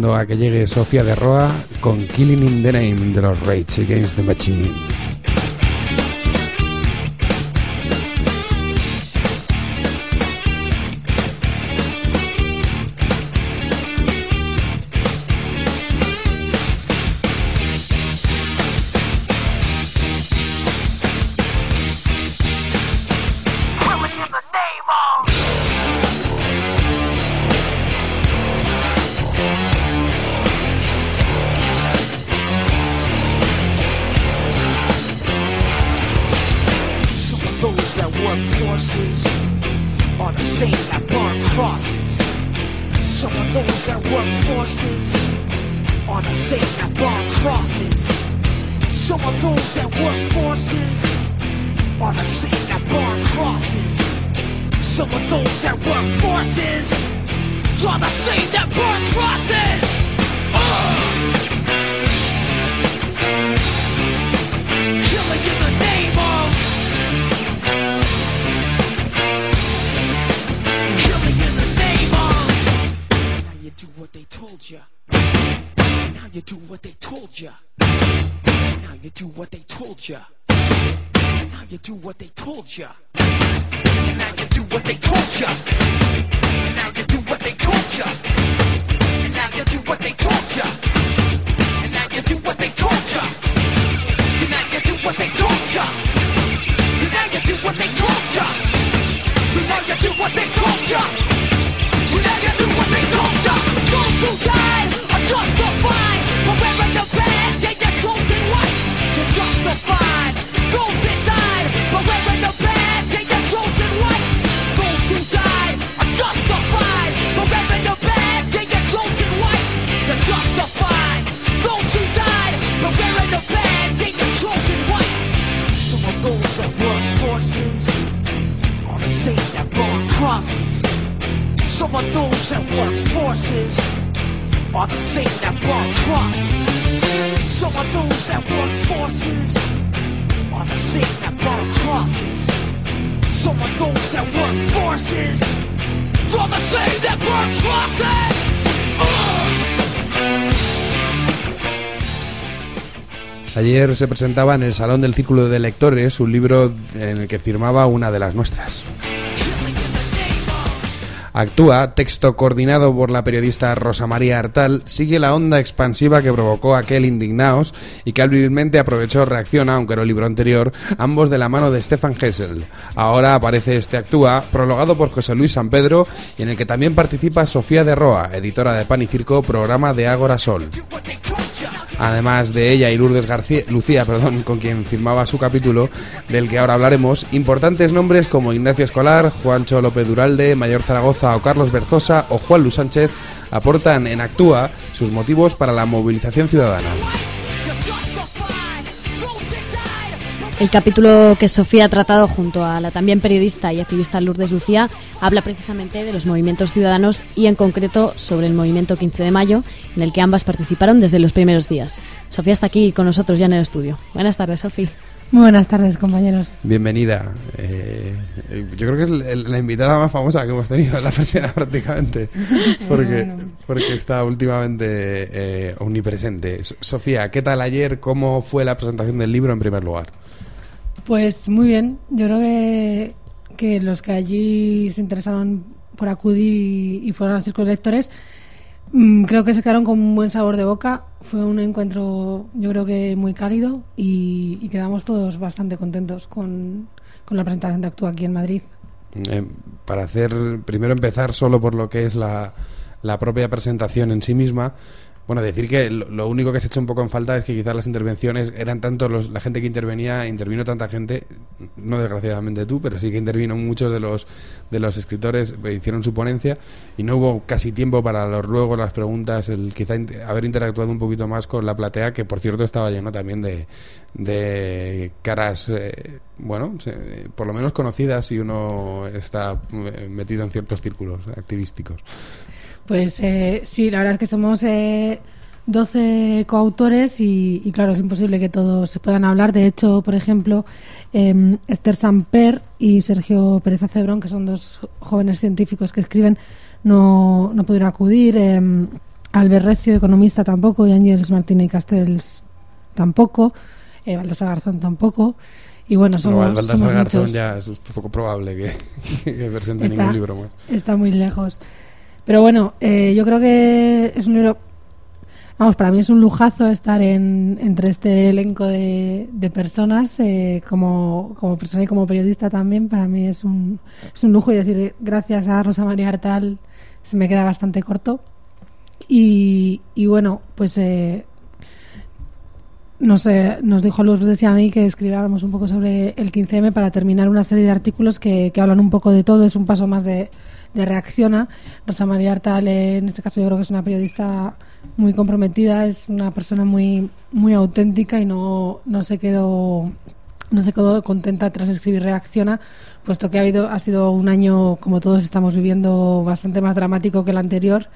A que llegue Sofía de Roa con Killing in the Name de los Rage Against the Machine. picture Se presentaba en el Salón del Círculo de Lectores un libro en el que firmaba una de las nuestras. Actúa, texto coordinado por la periodista Rosa María Artal, sigue la onda expansiva que provocó aquel Indignaos y que hábilmente aprovechó Reacciona, aunque era el libro anterior, ambos de la mano de Stefan Hessel. Ahora aparece este Actúa, prologado por José Luis San Pedro y en el que también participa Sofía de Roa, editora de Pan y Circo, programa de Ágora Sol. Además de ella y Lourdes García, Lucía, perdón, con quien firmaba su capítulo, del que ahora hablaremos, importantes nombres como Ignacio Escolar, Juancho López Duralde, Mayor Zaragoza o Carlos Berzosa o Juan Luis Sánchez aportan en Actúa sus motivos para la movilización ciudadana. El capítulo que Sofía ha tratado junto a la también periodista y activista Lourdes Lucía habla precisamente de los movimientos ciudadanos y en concreto sobre el movimiento 15 de mayo, en el que ambas participaron desde los primeros días. Sofía está aquí con nosotros ya en el estudio. Buenas tardes, Sofía. Muy buenas tardes, compañeros. Bienvenida. Eh, yo creo que es la invitada más famosa que hemos tenido en la persona prácticamente, porque, porque está últimamente eh, omnipresente. Sofía, ¿qué tal ayer? ¿Cómo fue la presentación del libro en primer lugar? Pues muy bien. Yo creo que, que los que allí se interesaron por acudir y, y fueron al círculo de lectores, creo que se quedaron con un buen sabor de boca. Fue un encuentro, yo creo que muy cálido y, y quedamos todos bastante contentos con, con la presentación de Actúa aquí en Madrid. Eh, para hacer, primero empezar solo por lo que es la, la propia presentación en sí misma. Bueno, decir que lo, único que se ha hecho un poco en falta es que quizás las intervenciones eran tanto los, la gente que intervenía, intervino tanta gente, no desgraciadamente tú, pero sí que intervino muchos de los de los escritores, eh, hicieron su ponencia y no hubo casi tiempo para los ruegos, las preguntas, el quizá haber interactuado un poquito más con la platea, que por cierto estaba lleno también de, de caras, eh, bueno, se- por lo menos conocidas si uno está eh, metido en ciertos círculos activísticos. Pues eh, sí, la verdad es que somos eh, 12 coautores y, y claro, es imposible que todos se puedan hablar. De hecho, por ejemplo, eh, Esther Samper y Sergio Pérez Acebrón, que son dos jóvenes científicos que escriben, no, no pudieron acudir. Eh, Albert Recio, economista, tampoco. Y Ángeles Martínez y Castells tampoco. Eh, Baltasar Garzón tampoco. Y bueno, somos, Baltasar Garzón muchos. ya es poco probable que, que presente Está- ningún libro. Está muy lejos. Pero bueno, eh, yo creo que es un libro. Vamos, para mí es un lujazo estar en, entre este elenco de, de personas, eh, como, como persona y como periodista también. Para mí es un, es un lujo y decir gracias a Rosa María Artal se me queda bastante corto. Y, y bueno, pues eh, nos, eh, nos dijo Lourdes y a mí que escribiéramos un poco sobre el 15M para terminar una serie de artículos que, que hablan un poco de todo. Es un paso más de, de Reacciona. Rosa María Artal, eh, en este caso, yo creo que es una periodista muy comprometida, es una persona muy, muy auténtica y no, no se quedó no se quedó contenta tras escribir Reacciona, puesto que ha habido ha sido un año, como todos estamos viviendo, bastante más dramático que el anterior.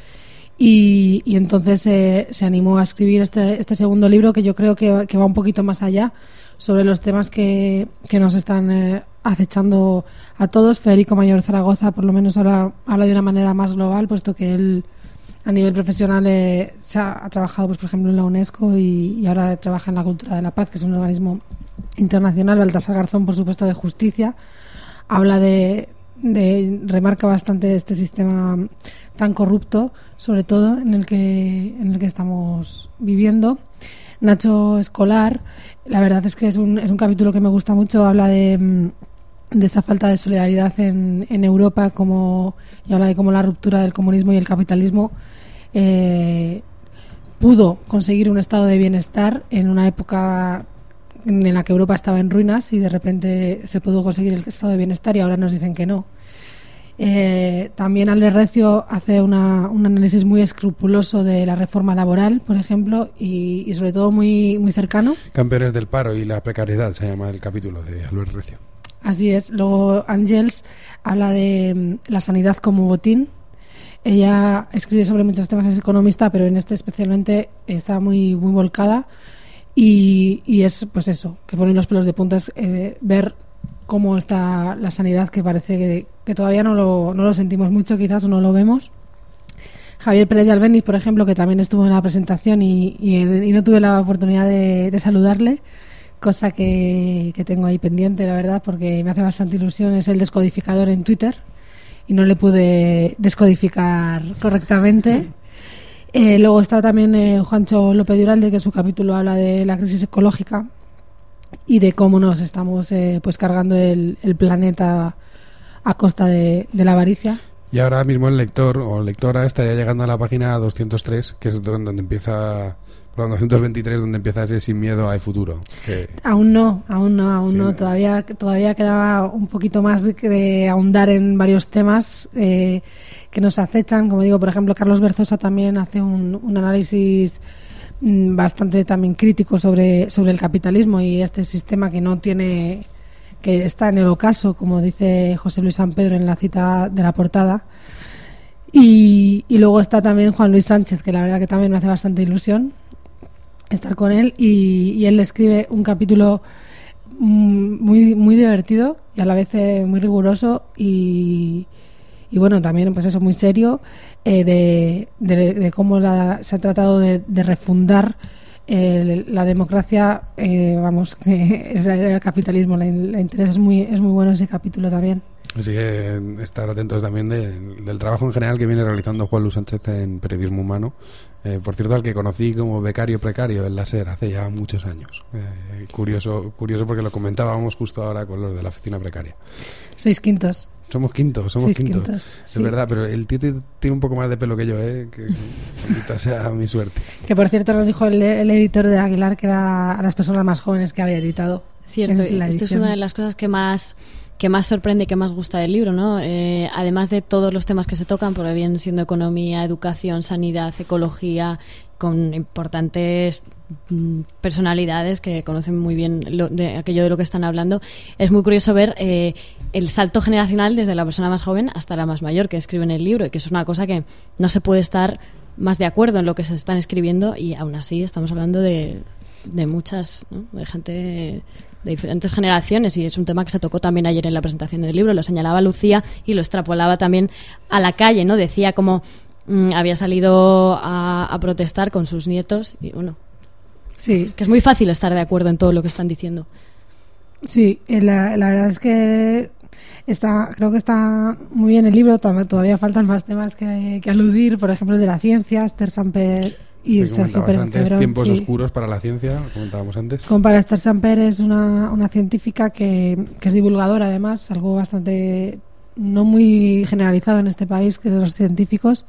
Y, y entonces eh, se animó a escribir este, este segundo libro que yo creo que, que va un poquito más allá sobre los temas que, que nos están eh, acechando a todos. Federico Mayor Zaragoza por lo menos habla, habla de una manera más global, puesto que él a nivel profesional eh, se ha, trabajado, pues, por ejemplo, en la UNESCO y, y ahora trabaja en la Cultura de la Paz, que es un organismo internacional. Baltasar Garzón, por supuesto, de justicia. Habla de, de- remarca bastante este sistema tan corrupto, sobre todo en el que, en el que estamos viviendo. Nacho Escolar, la verdad es que es un, es un capítulo que me gusta mucho, habla de, mm, de esa falta de solidaridad en, en Europa como, y habla de cómo la ruptura del comunismo y el capitalismo eh, pudo conseguir un estado de bienestar en una época en la que Europa estaba en ruinas y de repente se pudo conseguir el estado de bienestar y ahora nos dicen que no. Eh, también Albert Recio hace una- un análisis muy escrupuloso de la reforma laboral, por ejemplo, y, y sobre todo muy, muy cercano. Campeones del paro y la precariedad se llama el capítulo de Albert Recio. Así es. Luego Ángels habla de mm, la sanidad como botín. Ella escribe sobre muchos temas, es economista, pero en este especialmente está muy, muy volcada. Y, y es pues eso, que pone los pelos de punta, es, eh, ver cómo está la sanidad, que parece que, que todavía no lo, no lo sentimos mucho, quizás o no lo vemos. Javier Pérez de Albeniz, por ejemplo, que también estuvo en la presentación y, y, y no tuve la oportunidad de, de saludarle, cosa que, que tengo ahí pendiente, la verdad, porque me hace bastante ilusión. Es el descodificador en Twitter y no le pude descodificar correctamente. Eh, luego está también eh, Juancho López Duralde, que en su capítulo habla de la crisis ecológica y de cómo nos estamos eh, pues cargando el, el planeta a costa de, de la avaricia. Y ahora mismo el lector o lectora estaría llegando a la página 203, que es donde empieza, perdón, 223, donde empieza ese sin miedo al futuro. Que Aún no, aún no, aún Sí, no. no. Todavía, todavía queda un poquito más de, de ahondar en varios temas eh, que nos acechan. Como digo, por ejemplo, Carlos Berzosa también hace un, un análisis mm, bastante también crítico sobre, sobre el capitalismo y este sistema que no tiene que está en el ocaso, como dice José Luis San Pedro en la cita de la portada. Y, luego está también Juan Luis Sánchez, que la verdad que también me hace bastante ilusión estar con él. Y, él escribe un capítulo mm, muy, muy divertido y a la vez eh, muy riguroso y, bueno, también pues eso, muy serio, eh, de, de- cómo la- se ha tratado de refundar eh, la democracia, eh, vamos, que es el capitalismo, la, la interés es muy, es muy bueno ese capítulo también. Así que estar atentos también de- del trabajo en general que viene realizando Juan Luis Sánchez en periodismo humano. Eh, por cierto, al que conocí como becario precario en la SER hace ya muchos años. Eh, curioso, curioso porque lo comentábamos justo ahora con los de la oficina precaria. Seis quintos. Somos quintos, somos Seis quintos. quintos, Es sí. verdad, pero el tío tiene un poco más de pelo que yo, ¿eh? Que sea mi suerte. Que por cierto nos dijo el, el editor de Aguilar que era a las personas más jóvenes que había editado. Cierto, en la esto es una de las cosas que más que más sorprende y que más gusta del libro, ¿no? Eh, además de todos los temas que se tocan, porque vienen siendo economía, educación, sanidad, ecología, con importantes personalidades que conocen muy bien lo- de aquello de lo que están hablando. Es muy curioso ver eh, el salto generacional desde la persona más joven hasta la más mayor que escribe en el libro, y que es una cosa que no se puede estar más de acuerdo en lo que se están escribiendo, y aún así estamos hablando de, de muchas, de gente de diferentes generaciones y es un tema que se tocó también ayer en la presentación del libro, lo señalaba Lucía y lo extrapolaba también a la calle, ¿no? Decía como mm, había salido a, a protestar con sus nietos y bueno, Sí. es que es muy fácil estar de acuerdo en todo lo que están diciendo. Sí, eh, la, la verdad es que está, creo que está muy bien el libro. Todavía faltan más temas que, que aludir, por ejemplo, de la ciencia, Esther Samper y Sergio Pérez antes, tiempos sí. oscuros para la ciencia, lo comentábamos antes. Compara Esther Samper es una, una científica que, que es divulgadora, además, algo bastante no muy generalizado en este país, que de los científicos.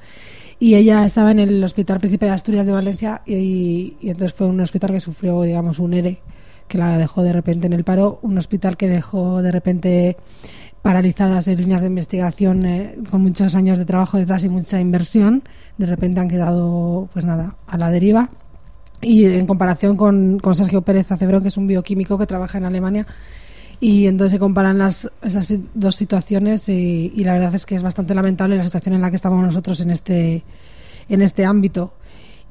Y ella estaba en el Hospital Príncipe de Asturias de Valencia y, entonces fue un hospital que sufrió, digamos, un ERE que la dejó de repente en el paro, un hospital que dejó de repente paralizadas en líneas de investigación eh, con muchos años de trabajo detrás y mucha inversión, de repente han quedado, pues nada, a la deriva. Y en comparación con, con Sergio Pérez Acebrón, que es un bioquímico que trabaja en Alemania, y entonces se comparan las, esas dos situaciones y, la verdad es que es bastante lamentable la situación en la que estamos nosotros en este, en este ámbito.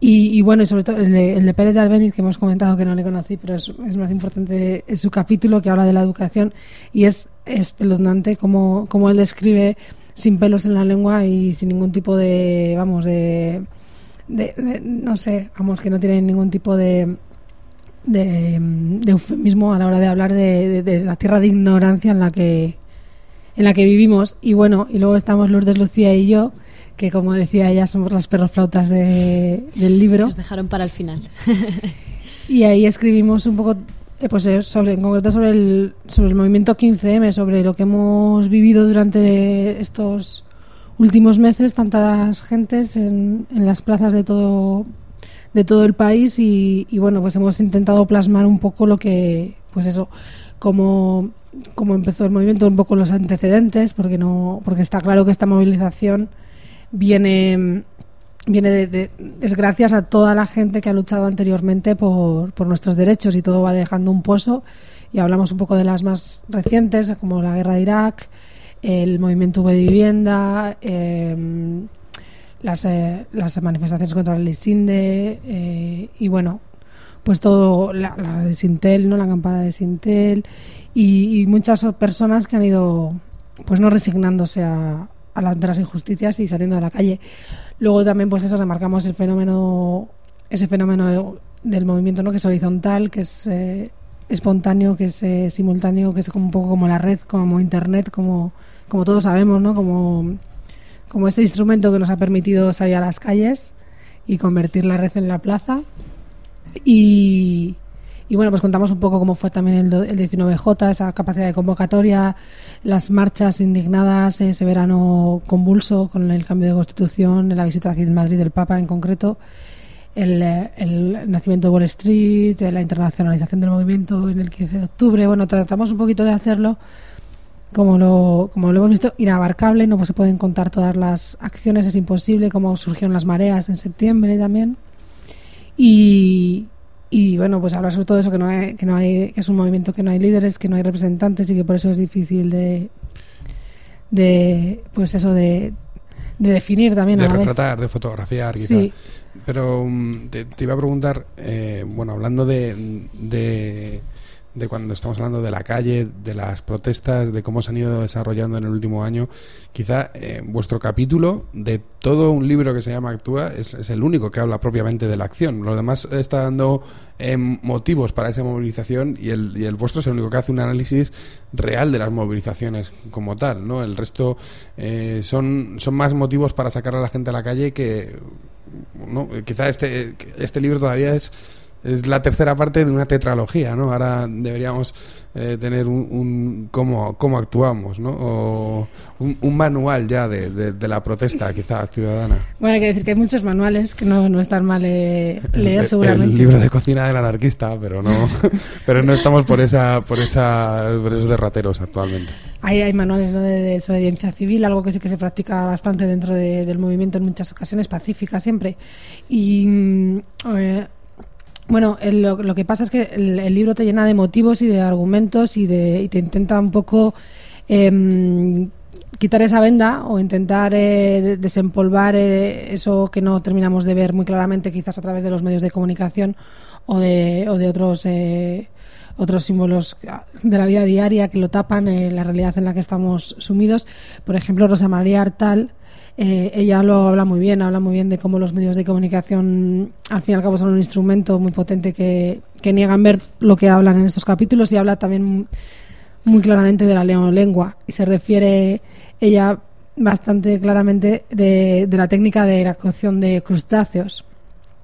Y, bueno, y sobre todo el de, el de Pérez de Albeniz, que hemos comentado que no le conocí, pero es, es más importante es su capítulo que habla de la educación y es espeluznante cómo, cómo él describe sin pelos en la lengua y sin ningún tipo de, vamos, de, de- de- no sé, vamos, que no tienen ningún tipo de, de, de eufemismo a la hora de hablar de, de- de la tierra de ignorancia en la que en la que vivimos y bueno y luego estamos Lourdes Lucía y yo que como decía ella somos las perroflautas de, del libro Nos dejaron para el final. y ahí escribimos un poco eh, pues eh, sobre en concreto sobre el sobre el movimiento 15M sobre lo que hemos vivido durante estos últimos meses tantas gentes en, en las plazas de todo de todo el país y, y, bueno pues hemos intentado plasmar un poco lo que pues eso cómo, cómo empezó el movimiento un poco los antecedentes porque no porque está claro que esta movilización viene viene de, de- es gracias a toda la gente que ha luchado anteriormente por, por nuestros derechos y todo va dejando un pozo. Y hablamos un poco de las más recientes como la guerra de Irak el movimiento V de vivienda eh, las, eh, las manifestaciones contra el ISINDE eh, y bueno pues todo la, de Sintel no la acampada de Sintel y, muchas personas que han ido pues no resignándose a, a la- ante las injusticias y saliendo a la calle. Luego también pues eso remarcamos el fenómeno ese fenómeno del movimiento no que es horizontal que es eh, espontáneo que es eh, simultáneo que es como un poco como la red como internet como como todos sabemos no como como ese instrumento que nos ha permitido salir a las calles y convertir la red en la plaza y, y bueno, pues contamos un poco cómo fue también el, el 19J, esa capacidad de convocatoria, las marchas indignadas, ese verano convulso con el cambio de constitución, la visita aquí en Madrid del Papa en concreto, el, el nacimiento de Wall Street, la internacionalización del movimiento en el 15 de octubre. Bueno, tratamos un poquito de hacerlo como lo, como lo hemos visto, inabarcable, no se pueden contar todas las acciones, es imposible, cómo surgieron las mareas en septiembre también. Y, y bueno, pues hablar sobre todo eso, que no hay, que no hay, que es un movimiento que no hay líderes, que no hay representantes y que por eso es difícil de, de pues eso, de, de definir también de a la vez. retratar, de fotografiar, quizá. Sí. Pero mm, te, te iba a preguntar, eh, bueno, hablando de, de, de cuando estamos hablando de la calle, de las protestas, de cómo se han ido desarrollando en el último año, quizá eh, vuestro capítulo de todo un libro que se llama Actúa es, es el único que habla propiamente de la acción. Lo demás está dando eh, motivos para esa movilización y el, y el vuestro es el único que hace un análisis real de las movilizaciones como tal, ¿no? El resto eh, son, son más motivos para sacar a la gente a la calle que no, quizá este, este libro todavía es, es la tercera parte de una tetralogía, ¿no? Ahora deberíamos eh, tener un, un cómo, cómo actuamos, ¿no? O un, un manual ya de, de- de la protesta, quizá, ciudadana. Bueno, hay que decir que hay muchos manuales que no, no es tan mal eh, leer El- seguramente. El libro de cocina del anarquista, pero no, pero no estamos por esa, por esa, por esos derrateros actualmente. Hay, hay manuales ¿no? de desobediencia civil, algo que sí que se practica bastante dentro de- del movimiento en muchas ocasiones, pacífica siempre. Y mm, eh, bueno, el- lo, lo que pasa es que el, el libro te llena de motivos y de argumentos y, de, y te intenta un poco em, quitar esa venda o intentar eh, de- desempolvar eh, eso que no terminamos de ver muy claramente quizás a través de los medios de comunicación o de, o de otros eh, otros símbolos de la vida diaria que lo tapan eh, la realidad en la que estamos sumidos. Por ejemplo, Rosa María Artal, eh, ella lo habla muy bien, habla muy bien de cómo los medios de comunicación al fin y al cabo son un instrumento muy potente que, que niegan ver lo que hablan en estos capítulos y habla también muy claramente de la leolengua y se refiere ella bastante claramente de, de la técnica de la cocción de crustáceos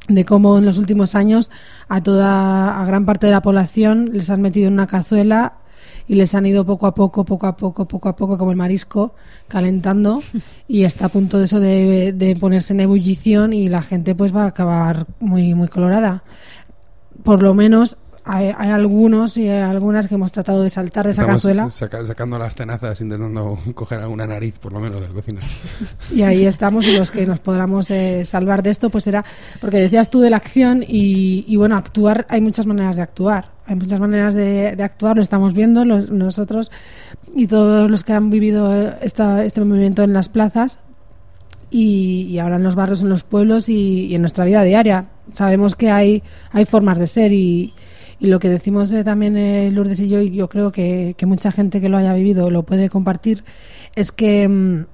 de cómo en los últimos años a toda a gran parte de la población les han metido en una cazuela y les han ido poco a poco, poco a poco, poco a poco, como el marisco, calentando y está a punto de eso de, de ponerse en ebullición y la gente pues va a acabar muy muy colorada. Por lo menos hay, hay algunos y hay algunas que hemos tratado de saltar de esa Estamos cazuela. saca- sacando las tenazas, intentando coger alguna nariz, por lo menos, del cocinero. y ahí estamos y los que nos podamos eh, salvar de esto pues será porque decías tú de la acción y, y, bueno actuar hay muchas maneras de actuar. Hay muchas maneras de, de actuar lo estamos viendo los- nosotros y todos los que han vivido eh, esta, este movimiento en las plazas y, y ahora en los barrios en los pueblos y, y en nuestra vida diaria. Sabemos que hay hay formas de ser y y lo que decimos eh, también eh, Lourdes y yo, y yo creo que, que mucha gente que lo haya vivido lo puede compartir, es que mm,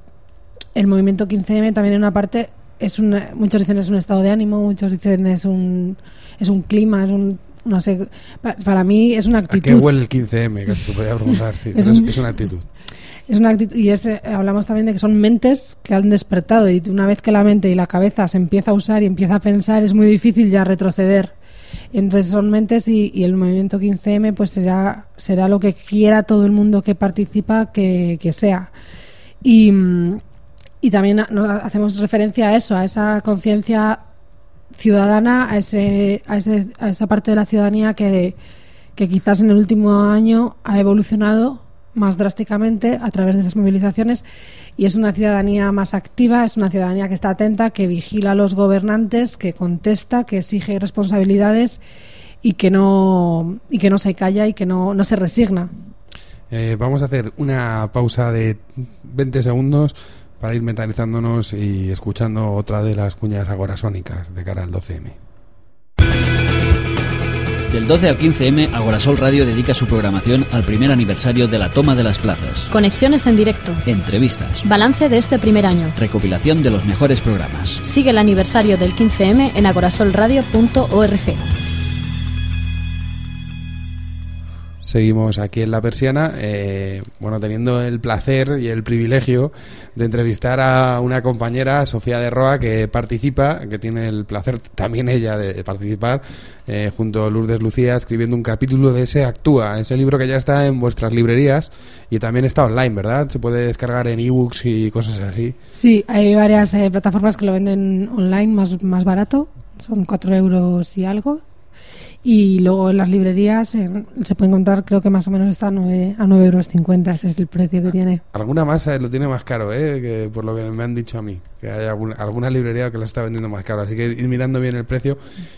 el movimiento 15M también en una parte es una, muchos dicen es un estado de ánimo, muchos dicen es un es un clima, es un no sé, pa- para mí es una ¿A qué actitud. huele el 15M? Que se podría preguntar, sí. Un- es una actitud. Es una actitud, y es, eh, hablamos también de que son mentes que han despertado y una vez que la mente y la cabeza se empieza a usar y empieza a pensar es muy difícil ya retroceder. Entonces son mentes y, el movimiento 15M pues será, será lo que quiera todo el mundo que participa que, que sea. Y, y también hacemos referencia a eso, a esa conciencia ciudadana, a, ese, a, ese, a esa parte de la ciudadanía que, que quizás en el último año ha evolucionado más drásticamente a través de esas movilizaciones y es una ciudadanía más activa, es una ciudadanía que está atenta, que vigila a los gobernantes, que contesta, que exige responsabilidades y que no y que no se calla y que no, no se resigna. Eh, vamos a hacer una pausa de 20 segundos para ir mentalizándonos y escuchando otra de las cuñas agorasónicas de cara al 12M. Del 12 al 15M, Agorasol Radio dedica su programación al primer aniversario de la toma de las plazas. Conexiones en directo. Entrevistas. Balance de este primer año. Recopilación de los mejores programas. Sigue el aniversario del 15M en agorasolradio.org. Seguimos aquí en La Persiana, eh, bueno, teniendo el placer y el privilegio de entrevistar a una compañera, Sofía de Roa, que participa, que tiene el placer también ella de participar, eh, junto a Lourdes Lucía, escribiendo un capítulo de ese Actúa, ese libro que ya está en vuestras librerías y también está online, ¿verdad? Se puede descargar en ebooks y cosas así. Sí, hay varias eh, plataformas que lo venden online más, más barato, son 4 euros y algo. Y luego en las librerías eh, se puede encontrar, creo que más o menos está a 9, a 9 euros 50, ese es el precio que tiene. Alguna más eh, lo tiene más caro, ¿eh? que por lo que me han dicho a mí, que hay alguna, alguna librería que lo está vendiendo más caro. Así que ir mirando bien el precio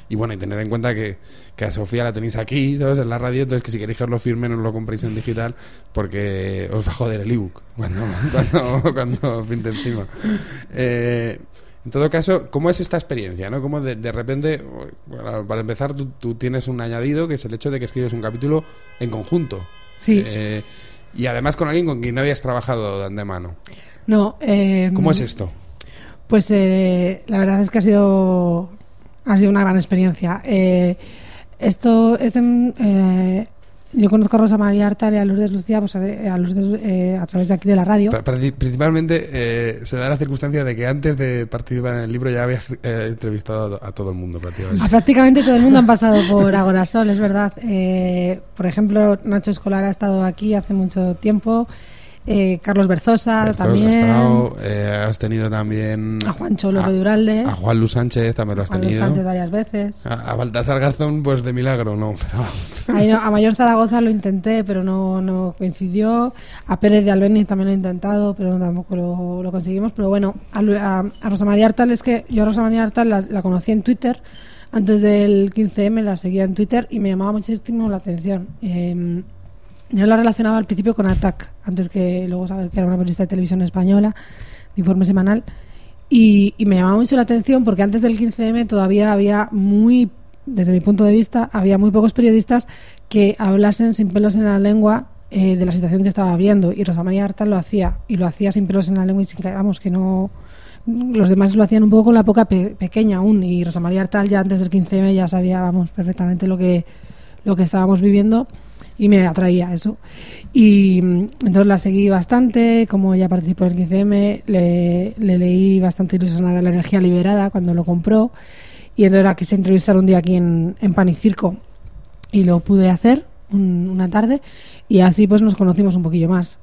y bueno, y tener en cuenta que, que a Sofía la tenéis aquí, ¿sabes? En la radio, entonces que si queréis que os lo firme no lo compréis en digital porque os va a joder el ebook cuando, cuando, cuando pinte encima. Eh, en todo caso, ¿cómo es esta experiencia? ¿no? Como de, de repente, bueno, para empezar, tú, tú tienes un añadido que es el hecho de que escribes un capítulo en conjunto. Sí. Eh, y además con alguien con quien no habías trabajado de antemano. No, eh, ¿Cómo es esto? Pues eh, la verdad es que ha sido, ha sido una gran experiencia. Eh, esto es en, eh, yo conozco a Rosa María Artal y a Lourdes Lucía pues, a, Lourdes, eh, a través de aquí de la radio. Pa- pri- Principalmente eh, se da la circunstancia de que antes de participar en el libro ya habías eh, entrevistado a, a todo el mundo prácticamente. A prácticamente todo el mundo han pasado por Agorasol, es verdad. Eh, por ejemplo, Nacho Escolar ha estado aquí hace mucho tiempo. Eh, Carlos Berzosa Berzosa, también. has, estado, eh, has tenido también A Juancho López Duralde. a Juan Luis Sánchez también lo has Juan Luis tenido. Sánchez varias veces. A, a Baltasar Garzón, pues de milagro, no, pero no, a Mayor Zaragoza lo intenté, pero no, no coincidió. A Pérez de Albeniz también lo he intentado, pero tampoco lo, lo conseguimos. Pero bueno, a, a- a Rosa María Artal es que yo a Rosa María Artal la, la conocí en Twitter. Antes del 15M la seguía en Twitter y me llamaba muchísimo la atención. Eh, yo la relacionaba al principio con ATAC, antes que luego saber que era una periodista de televisión española, de informe semanal. Y, me llamaba mucho la atención porque antes del 15M todavía había muy, desde mi punto de vista, había muy pocos periodistas que hablasen sin pelos en la lengua eh, de la situación que estaba viendo. Y Rosa María Artal lo hacía, y lo hacía sin pelos en la lengua y sin que, vamos, que no. Los demás lo hacían un poco con la boca pe- pequeña aún. Y Rosa María Artal ya antes del 15M ya sabía, vamos, perfectamente lo que, lo que estábamos viviendo y me atraía eso. Y mm, entonces la seguí bastante, como ella participó en el 15M, le, le leí bastante ilusionada la energía liberada cuando lo compró y entonces la quise entrevistar un día aquí en, en Pan y Circo y lo pude hacer un- una tarde y así pues nos conocimos un poquillo más.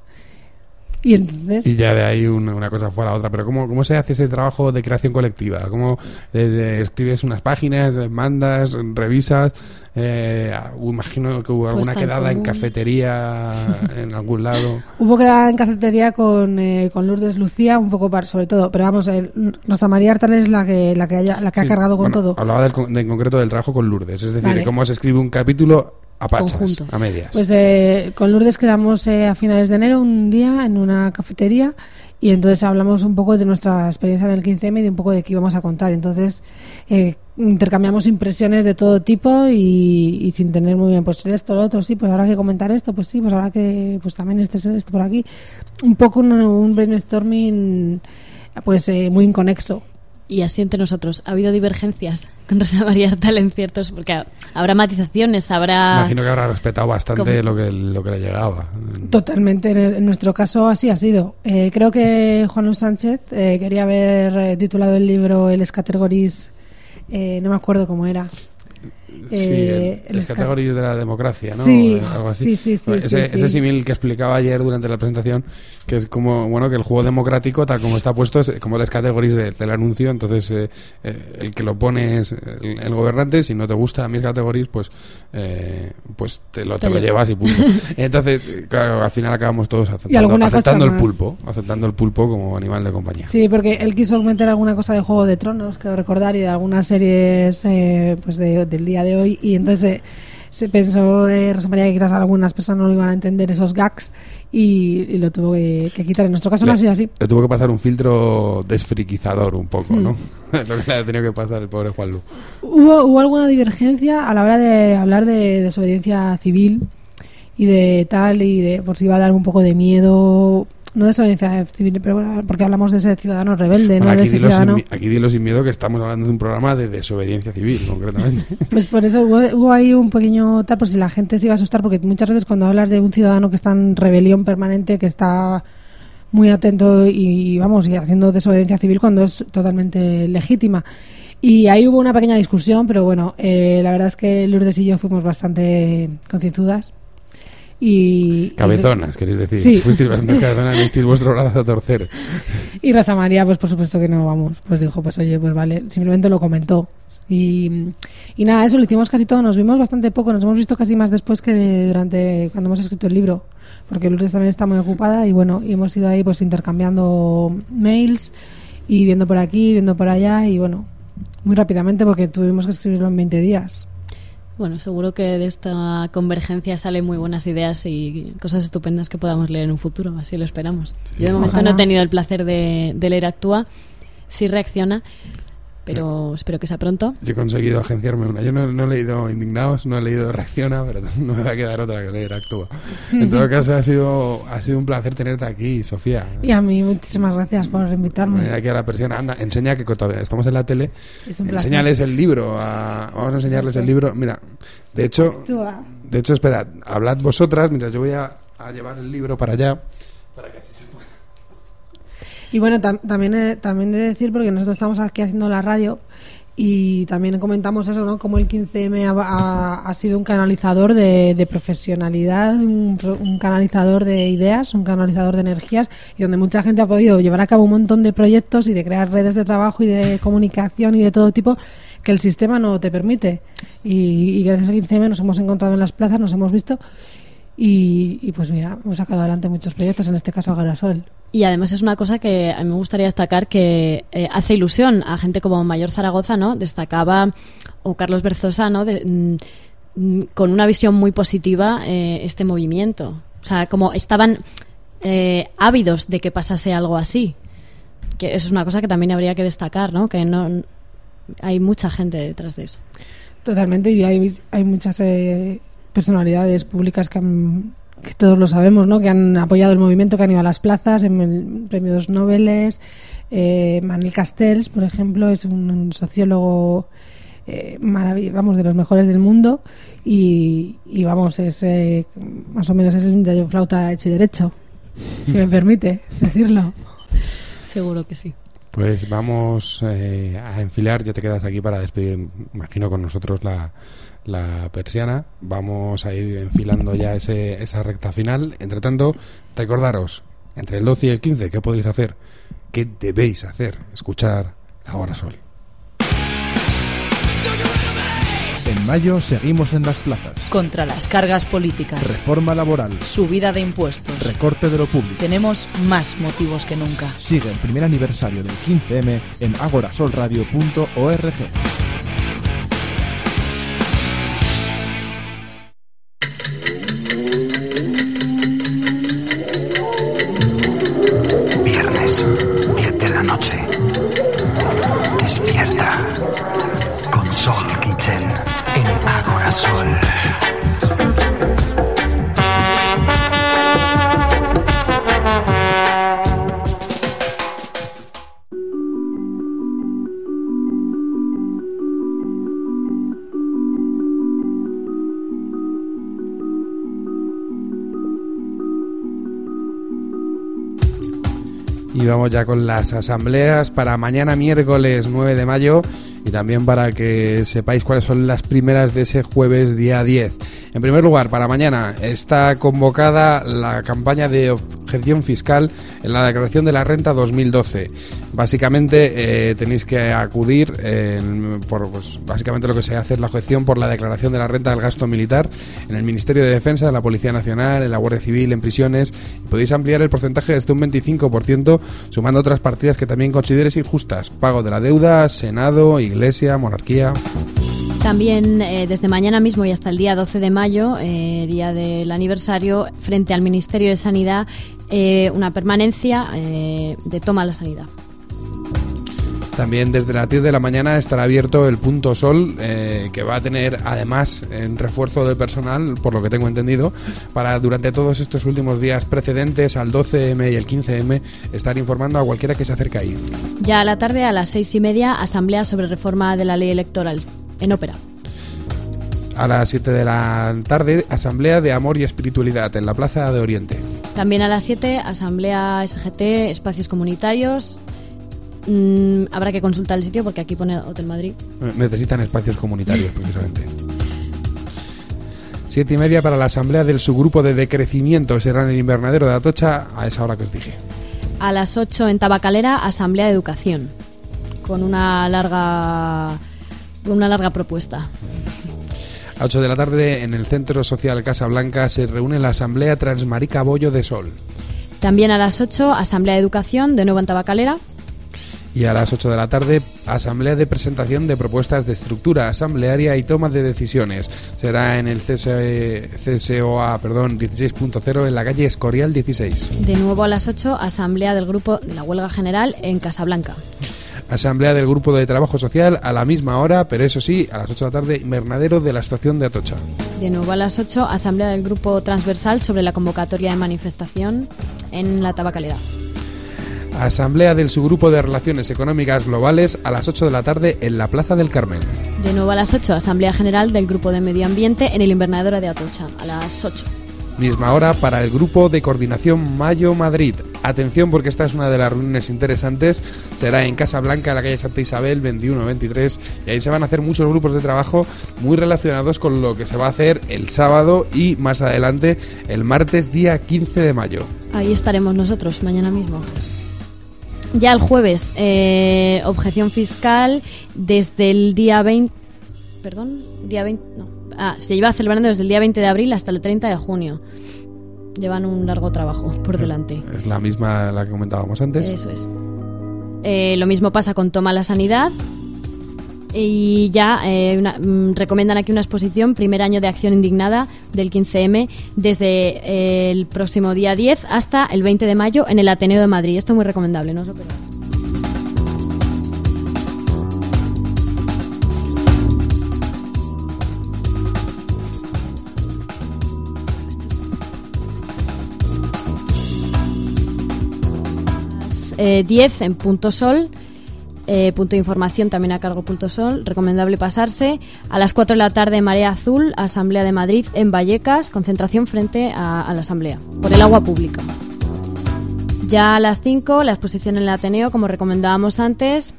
Y entonces... y ya de ahí una, una cosa fue a la otra. Pero ¿cómo, cómo se hace ese trabajo de creación colectiva? ¿Cómo de- escribes unas páginas, mandas, revisas? Eh, ah, imagino que hubo alguna quedada en cafetería en algún lado. Hubo quedada en cafetería con, eh, con Lourdes Lucía, un poco par, sobre todo, pero vamos, eh, Rosa María Artal es la que, la que, haya, la que ha cargado con bueno, todo. Hablaba del de- en concreto del trabajo con Lourdes, es decir, Vale. de cómo se escribe un capítulo a pachas, Conjunto. a medias. Pues eh, con Lourdes quedamos eh, a finales de enero un día en una cafetería y entonces hablamos un poco de nuestra experiencia en el 15M y de un poco de qué íbamos a contar. Entonces eh, intercambiamos impresiones de todo tipo y, y sin tener muy bien, pues esto, lo otro, sí, pues habrá que comentar esto, pues sí, pues habrá que, pues también este, esto por aquí. Un poco un, un brainstorming pues eh, muy inconexo. Y así entre nosotros, ¿ha habido divergencias con Rosa María Artal en ciertos? Porque ha- habrá matizaciones, habrá... Imagino que habrá respetado bastante lo que, lo que le llegaba. Totalmente, en, el- en nuestro caso así ha sido. Eh, creo que Juan Luis Sánchez eh, quería haber eh, titulado el libro El Escategoris, eh, no me acuerdo cómo era. Sí, Eh, el, el el de la democracia, ¿no? Sí, Eh, algo así. sí, sí, sí, ese, sí, ese símil que explicaba ayer durante la presentación, que es como, bueno, que el juego democrático, tal como está puesto, es como las categories de- del anuncio, entonces eh, eh, el que lo pone es el, el gobernante, si no te gusta mis categories, pues eh, pues te lo, te Te lo llevas. y punto. Entonces, claro, al final acabamos todos aceptando, el pulpo, aceptando el pulpo como animal de compañía. Sí, porque él quiso meter alguna cosa de Juego de Tronos, creo recordar, y de algunas series eh, pues de- del día de hoy. Y entonces eh, se pensó eh, Rosa María que quizás algunas personas no lo iban a entender esos gags y, y lo tuvo que, que quitar. En nuestro caso no ha sido así. Le tuvo que pasar un filtro desfriquizador un poco, Hmm. ¿no? Lo que le ha tenido que pasar el pobre Juanlu. ¿Hubo, hubo alguna divergencia a la hora de hablar de desobediencia civil y de tal, y de por si iba a dar un poco de miedo? No desobediencia civil, pero bueno, porque hablamos de ese ciudadano rebelde, Bueno, no de ese sin, ciudadano. aquí dilo sin miedo que estamos hablando de un programa de desobediencia civil, concretamente. Pues por eso hubo, hubo ahí un pequeño tal, por si la gente se iba a asustar, porque muchas veces cuando hablas de un ciudadano que está en rebelión permanente, que está muy atento y, vamos, y haciendo desobediencia civil cuando es totalmente legítima. Y ahí hubo una pequeña discusión, pero bueno, eh, la verdad es que Lourdes y yo fuimos bastante concienzudas. Y, Cabezonas, queréis decir. Sí. Fuisteis bastante cabezonas, disteis vuestro brazo a torcer. Y Rosa María, pues por supuesto que no, vamos, pues dijo, pues oye, pues vale, simplemente lo comentó. Y, y nada, eso lo hicimos casi todo, nos vimos bastante poco, nos hemos visto casi más después que durante cuando hemos escrito el libro, porque Lourdes también está muy ocupada y bueno, y hemos ido ahí pues intercambiando mails y viendo por aquí, viendo por allá y bueno, muy rápidamente porque tuvimos que escribirlo en 20 días. Bueno, seguro que de esta convergencia salen muy buenas ideas y cosas estupendas que podamos leer en un futuro, así lo esperamos. Yo de momento Ojalá. no he tenido el placer de, de leer Actúa, sí reacciona, pero espero que sea pronto. Yo he conseguido agenciarme una. Yo no, no he leído Indignados, no he leído Reacciona, pero no me va a quedar otra que leer Actúa. En todo caso, ha sido, ha sido un placer tenerte aquí, Sofía. Y a mí muchísimas gracias por invitarme. Venir aquí a la persiana. Anda, enseña que estamos en la tele. Es. Enséñales el libro. a- vamos a enseñarles el libro. Mira, de hecho, Actúa. de hecho, esperad, hablad vosotras mientras yo voy a, a llevar el libro para allá. Para que. Y bueno, tam- también, he- también de decir, porque nosotros estamos aquí haciendo la radio y también comentamos eso, ¿no? Como el 15M ha, ha- sido un canalizador de, de profesionalidad, un, un canalizador de ideas, un canalizador de energías y donde mucha gente ha podido llevar a cabo un montón de proyectos y de crear redes de trabajo y de comunicación y de todo tipo que el sistema no te permite. Y, y gracias al 15M nos hemos encontrado en las plazas, nos hemos visto y, y pues mira, hemos sacado adelante muchos proyectos, en este caso Agarasol. Y además es una cosa que a mí me gustaría destacar que eh, hace ilusión a gente como Mayor Zaragoza, ¿no? Destacaba, o Carlos Berzosa, ¿no? De- mm, mm, con una visión muy positiva eh, este movimiento. O sea, como estaban eh, ávidos de que pasase algo así. Que eso es una cosa que también habría que destacar, ¿no? Que no hay mucha gente detrás de eso. Totalmente, y hay, hay muchas eh, personalidades públicas que, han- que todos lo sabemos, ¿no? que han apoyado el movimiento, que han ido a las plazas en el premios Nobel. Eh, Manuel Castells, por ejemplo, es un, un sociólogo eh, vamos, de los mejores del mundo y, y vamos, es eh, más o menos es un gallo flauta hecho y derecho, si me permite decirlo. Seguro que sí. Pues vamos eh, a enfilar, ya te quedas aquí para despedir, imagino, con nosotros la, la persiana. Vamos a ir enfilando ya ese, esa recta final. Entre tanto, recordaros, entre el 12 y el 15, ¿qué podéis hacer? ¿Qué debéis hacer? Escuchar Ahora Sol. En mayo seguimos en las plazas. Contra las cargas políticas. Reforma laboral. Subida de impuestos. Recorte de lo público. Tenemos más motivos que nunca. Sigue el primer aniversario del 15M en agorasolradio.org. Y vamos ya con las asambleas para mañana miércoles 9 de mayo y también para que sepáis cuáles son las primeras de ese jueves día 10. En primer lugar, para mañana está convocada la campaña de objeción fiscal en la declaración de la renta 2012. Básicamente eh, tenéis que acudir en- por pues, básicamente lo que se hace es la objeción por la declaración de la renta del gasto militar en el Ministerio de Defensa, en la Policía Nacional, en la Guardia Civil, en prisiones. Y podéis ampliar el porcentaje desde un 25%, sumando otras partidas que también consideres injustas. Pago de la deuda, Senado, Iglesia, monarquía. También eh, desde mañana mismo y hasta el día 12 de mayo, eh, día del aniversario, frente al Ministerio de Sanidad, eh, una permanencia eh, de toma a la sanidad. También desde las 10 de la mañana estará abierto el punto sol, eh, que va a tener además en refuerzo de personal, por lo que tengo entendido, para durante todos estos últimos días precedentes al 12M y el 15M estar informando a cualquiera que se acerque ahí. Ya a la tarde, a las seis y media, asamblea sobre reforma de la ley electoral en ópera. A las 7 de la tarde, Asamblea de Amor y Espiritualidad en la Plaza de Oriente. También a las 7, asamblea SGT, espacios comunitarios. Mm, habrá que consultar el sitio porque aquí pone Hotel Madrid. Necesitan espacios comunitarios, precisamente. Siete y media para la asamblea del subgrupo de decrecimiento. Será en el invernadero de Atocha a esa hora que os dije. A las 8 en Tabacalera, asamblea de educación. Con una larga, una larga propuesta. A 8 de la tarde en el Centro Social Casa Blanca se reúne la asamblea Transmarica Bollo de Sol. También a las 8, asamblea de educación, de nuevo en Tabacalera. Y a las 8 de la tarde, asamblea de presentación de propuestas de estructura asamblearia y toma de decisiones. Será en el CS CSOA perdón, 16.0 en la calle Escorial 16. De nuevo a las 8, asamblea del grupo de la huelga general en Casablanca. Asamblea del Grupo de Trabajo Social a la misma hora, pero eso sí, a las 8 de la tarde, invernadero de la estación de Atocha. De nuevo a las 8, asamblea del grupo transversal sobre la convocatoria de manifestación en la Tabacalera. Asamblea del Subgrupo de Relaciones Económicas Globales a las 8 de la tarde en la Plaza del Carmen. De nuevo a las 8, asamblea general del grupo de medio ambiente en el invernadero de Atocha. A las 8. Misma hora para el Grupo de Coordinación Mayo Madrid. Atención porque esta es una de las reuniones interesantes. Será en Casa Blanca, en la calle Santa Isabel 21-23. Y ahí se van a hacer muchos grupos de trabajo muy relacionados con lo que se va a hacer el sábado y más adelante el martes día 15 de mayo. Ahí estaremos nosotros mañana mismo. Ya el jueves, eh, objeción fiscal desde el día 20. Perdón, día 20. No. Ah, se lleva celebrando desde el día 20 de abril hasta el 30 de junio. Llevan un largo trabajo por delante. Es la misma la que comentábamos antes. Eso es. Eh, lo mismo pasa con Toma la Sanidad. Y ya eh, una- mm, recomiendan aquí una exposición, primer año de acción indignada del 15M, desde eh, el próximo día 10 hasta el 20 de mayo en el Ateneo de Madrid. Esto es muy recomendable, ¿no? eh, 10 en Punto Sol. Eh, punto de información también a cargo Punto Sol. Recomendable pasarse. A las 4 de la tarde, Marea Azul, Asamblea de Madrid en Vallecas. Concentración frente a, a la Asamblea. Por el agua pública. Ya a las 5, la exposición en el Ateneo, como recomendábamos antes.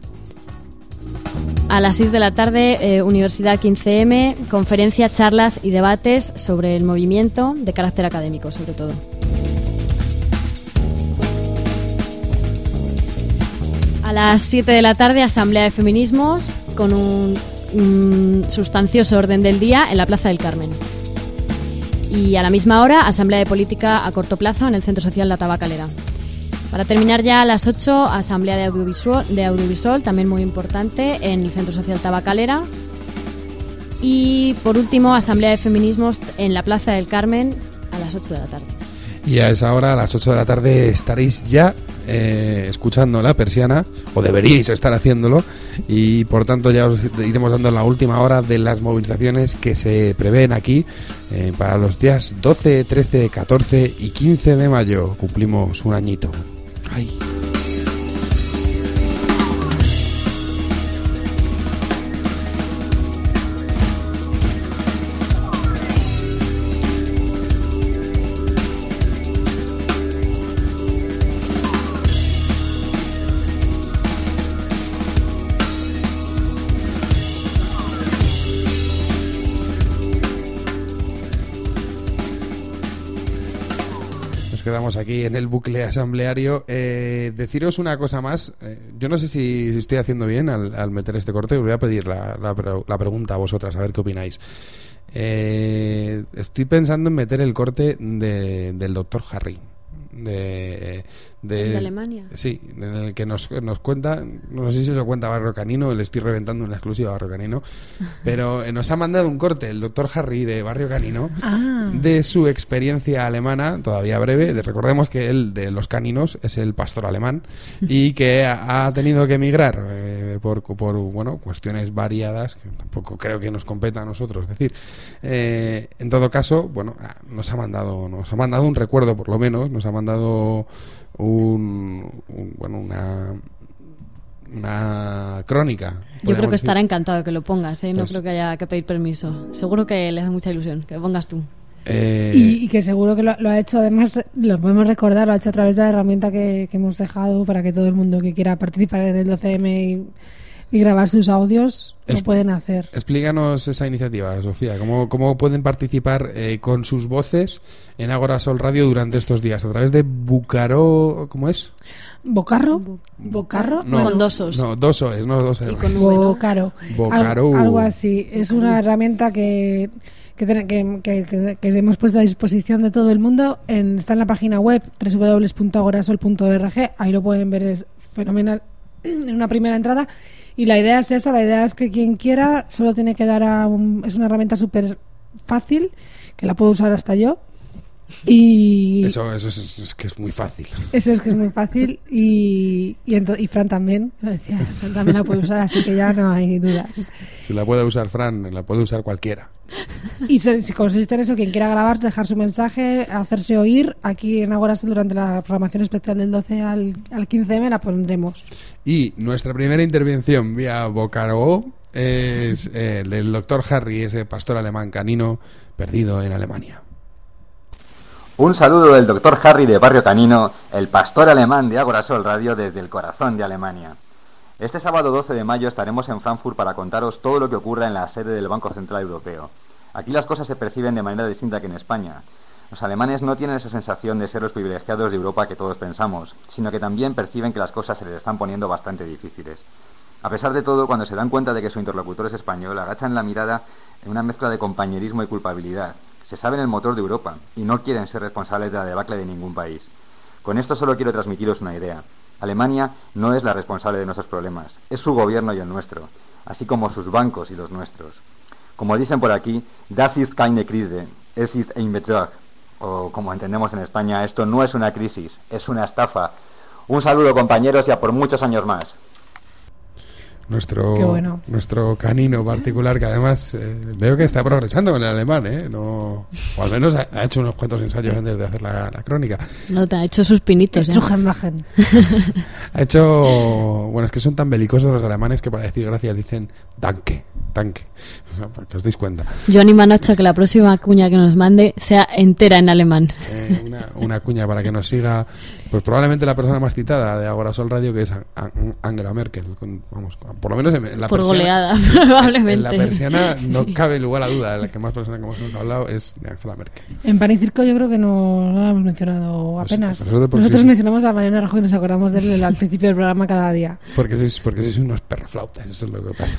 A las 6 de la tarde, eh, Universidad 15M, conferencia, charlas y debates sobre el movimiento de carácter académico, sobre todo. A las 7 de la tarde, Asamblea de Feminismos, con un, sustancioso orden del día en la Plaza del Carmen. Y a la misma hora, Asamblea de Política a corto plazo en el Centro Social La Tabacalera. Para terminar ya a las 8, Asamblea de Audiovisual, de Audiovisual, también muy importante, en el Centro Social Tabacalera. Y por último, Asamblea de Feminismos en la Plaza del Carmen a las 8 de la tarde. Y a esa hora, a las 8 de la tarde, estaréis ya eh, escuchando la persiana, o deberíais estar haciéndolo, y por tanto ya os iremos dando la última hora de las movilizaciones que se prevén aquí eh, para los días 12, 13, 14 y 15 de mayo. Cumplimos un añito. Ay. Aquí en el bucle asambleario. Eh, deciros una cosa más. Eh, yo no sé si, estoy haciendo bien al, al meter este corte. Os voy a pedir la pregunta a vosotras, a ver qué opináis. Eh, estoy pensando en meter el corte de- del doctor Harry. De, de, ¿De Alemania? Sí, en el que nos, nos cuenta, no sé si lo cuenta Barrio Canino, le estoy reventando una exclusiva a Barrio Canino, pero eh, nos ha mandado un corte el doctor Harry de Barrio Canino Ah. de su experiencia alemana, todavía breve. De- recordemos que él de los caninos es el pastor alemán y que ha, ha tenido que emigrar eh, por, por bueno cuestiones variadas que tampoco creo que nos competa a nosotros. Es decir, eh, en todo caso, bueno, ah, nos ha mandado nos ha mandado un recuerdo por lo menos, nos ha mandado un, un- bueno una una crónica. Yo creo que decir. estará encantado que lo pongas, ¿eh? No Pues- creo que haya que pedir permiso. Seguro que le hace mucha ilusión que lo pongas tú. Eh, Y, y que seguro que lo, lo ha hecho, además, lo podemos recordar, lo ha hecho a través de la herramienta que, que hemos dejado para que todo el mundo que quiera participar en el 12M y, y grabar sus audios lo Es- pueden hacer. Explícanos esa iniciativa, Sofía. ¿Cómo, cómo pueden participar eh, con sus voces en Agora Sol Radio durante estos días? ¿A través de Bucaró? ¿Cómo es? ¿Bocarro? ¿Bocarro? No, Con dos os. No, dos es, no dos es. Bocaro. Bocaro. Algo, algo así. Es una herramienta que, que, ten- que, que- que- que hemos puesto a disposición de todo el mundo. En, está en la página web www.agorasol.org. Ahí lo pueden ver, es fenomenal en una primera entrada. Y la idea es esa, la idea es que quien quiera solo tiene que dar a un... Es una herramienta súper fácil, que la puedo usar hasta yo. Y Eso, eso es, es que es muy fácil. eso es que es muy fácil y, y, Fran también, lo decía, Fran también la puede usar, así que ya no hay dudas. Si la puede usar Fran, la puede usar cualquiera. Y si consiste en eso, quien quiera grabar, dejar su mensaje, hacerse oír, aquí en Agora durante la programación especial del 12 al, al 15M la pondremos. Y nuestra primera intervención vía Bocaró es eh, del doctor Harry, ese pastor alemán canino perdido en Alemania. Un saludo del doctor Harry de Barrio Canino, el pastor alemán de Agorasol Radio desde el corazón de Alemania. Este sábado 12 de mayo estaremos en Frankfurt para contaros todo lo que ocurra en la sede del Banco Central Europeo. Aquí las cosas se perciben de manera distinta que en España. Los alemanes no tienen esa sensación de ser los privilegiados de Europa que todos pensamos, sino que también perciben que las cosas se les están poniendo bastante difíciles. A pesar de todo, cuando se dan cuenta de que su interlocutor es español, agachan la mirada en una mezcla de compañerismo y culpabilidad. Se saben el motor de Europa y no quieren ser responsables de la debacle de ningún país. Con esto solo quiero transmitiros una idea. Alemania no es la responsable de nuestros problemas, es su gobierno y el nuestro, así como sus bancos y los nuestros. Como dicen por aquí, das ist keine Krise, es ist ein Betrug. O como entendemos en España, esto no es una crisis, es una estafa. Un saludo compañeros y a por muchos años más. Nuestro, bueno. nuestro canino particular, que además eh, veo que está progresando en el alemán, ¿eh? No, o al menos ha, ha hecho unos cuantos ensayos antes de hacer la, la crónica. No, te ha hecho sus pinitos. ¿eh? Ha hecho. Bueno, es que son tan belicosos los alemanes que para decir gracias dicen danke, danke. O sea, para que os deis cuenta. Yo animo a Nacho a que la próxima cuña que nos mande sea entera en alemán. Eh, una, una cuña para que nos siga, pues probablemente la persona más citada de Agora Sol Radio, que es An- An- Angela Merkel. con- vamos, por lo menos en, la Por persiana- goleada, En probablemente. la persiana no Sí. cabe lugar a duda. La que más personas que hemos hablado es de Angela Merkel. En Pan y Circo yo creo que no, no lo hemos mencionado apenas. nosotros porque Nosotros sí. mencionamos a Mariana Rajoy y nos acordamos de él al principio del programa cada día. Porque sois, porque sois unos perroflautas, eso es lo que pasa.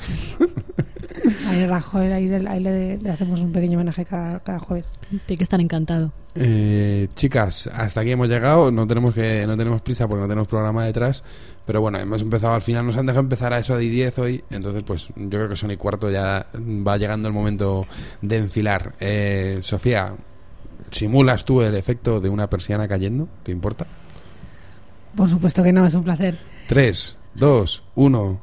Ahí Rajoy, ahí, le- ahí le, le hacemos un pequeño homenaje cada, cada jueves. Tiene que estar encantado. Eh, chicas, hasta aquí hemos llegado. No tenemos que no tenemos prisa porque no tenemos programa detrás. Pero bueno, hemos empezado al final. Nos han dejado empezar a eso de 10 hoy. Entonces, pues yo creo que son y cuarto. Ya va llegando el momento de enfilar. Eh, Sofía, ¿simulas tú el efecto de una persiana cayendo? ¿Te importa? Por supuesto que no, es un placer. 3, 2, 1.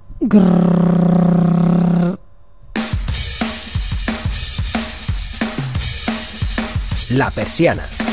La persiana.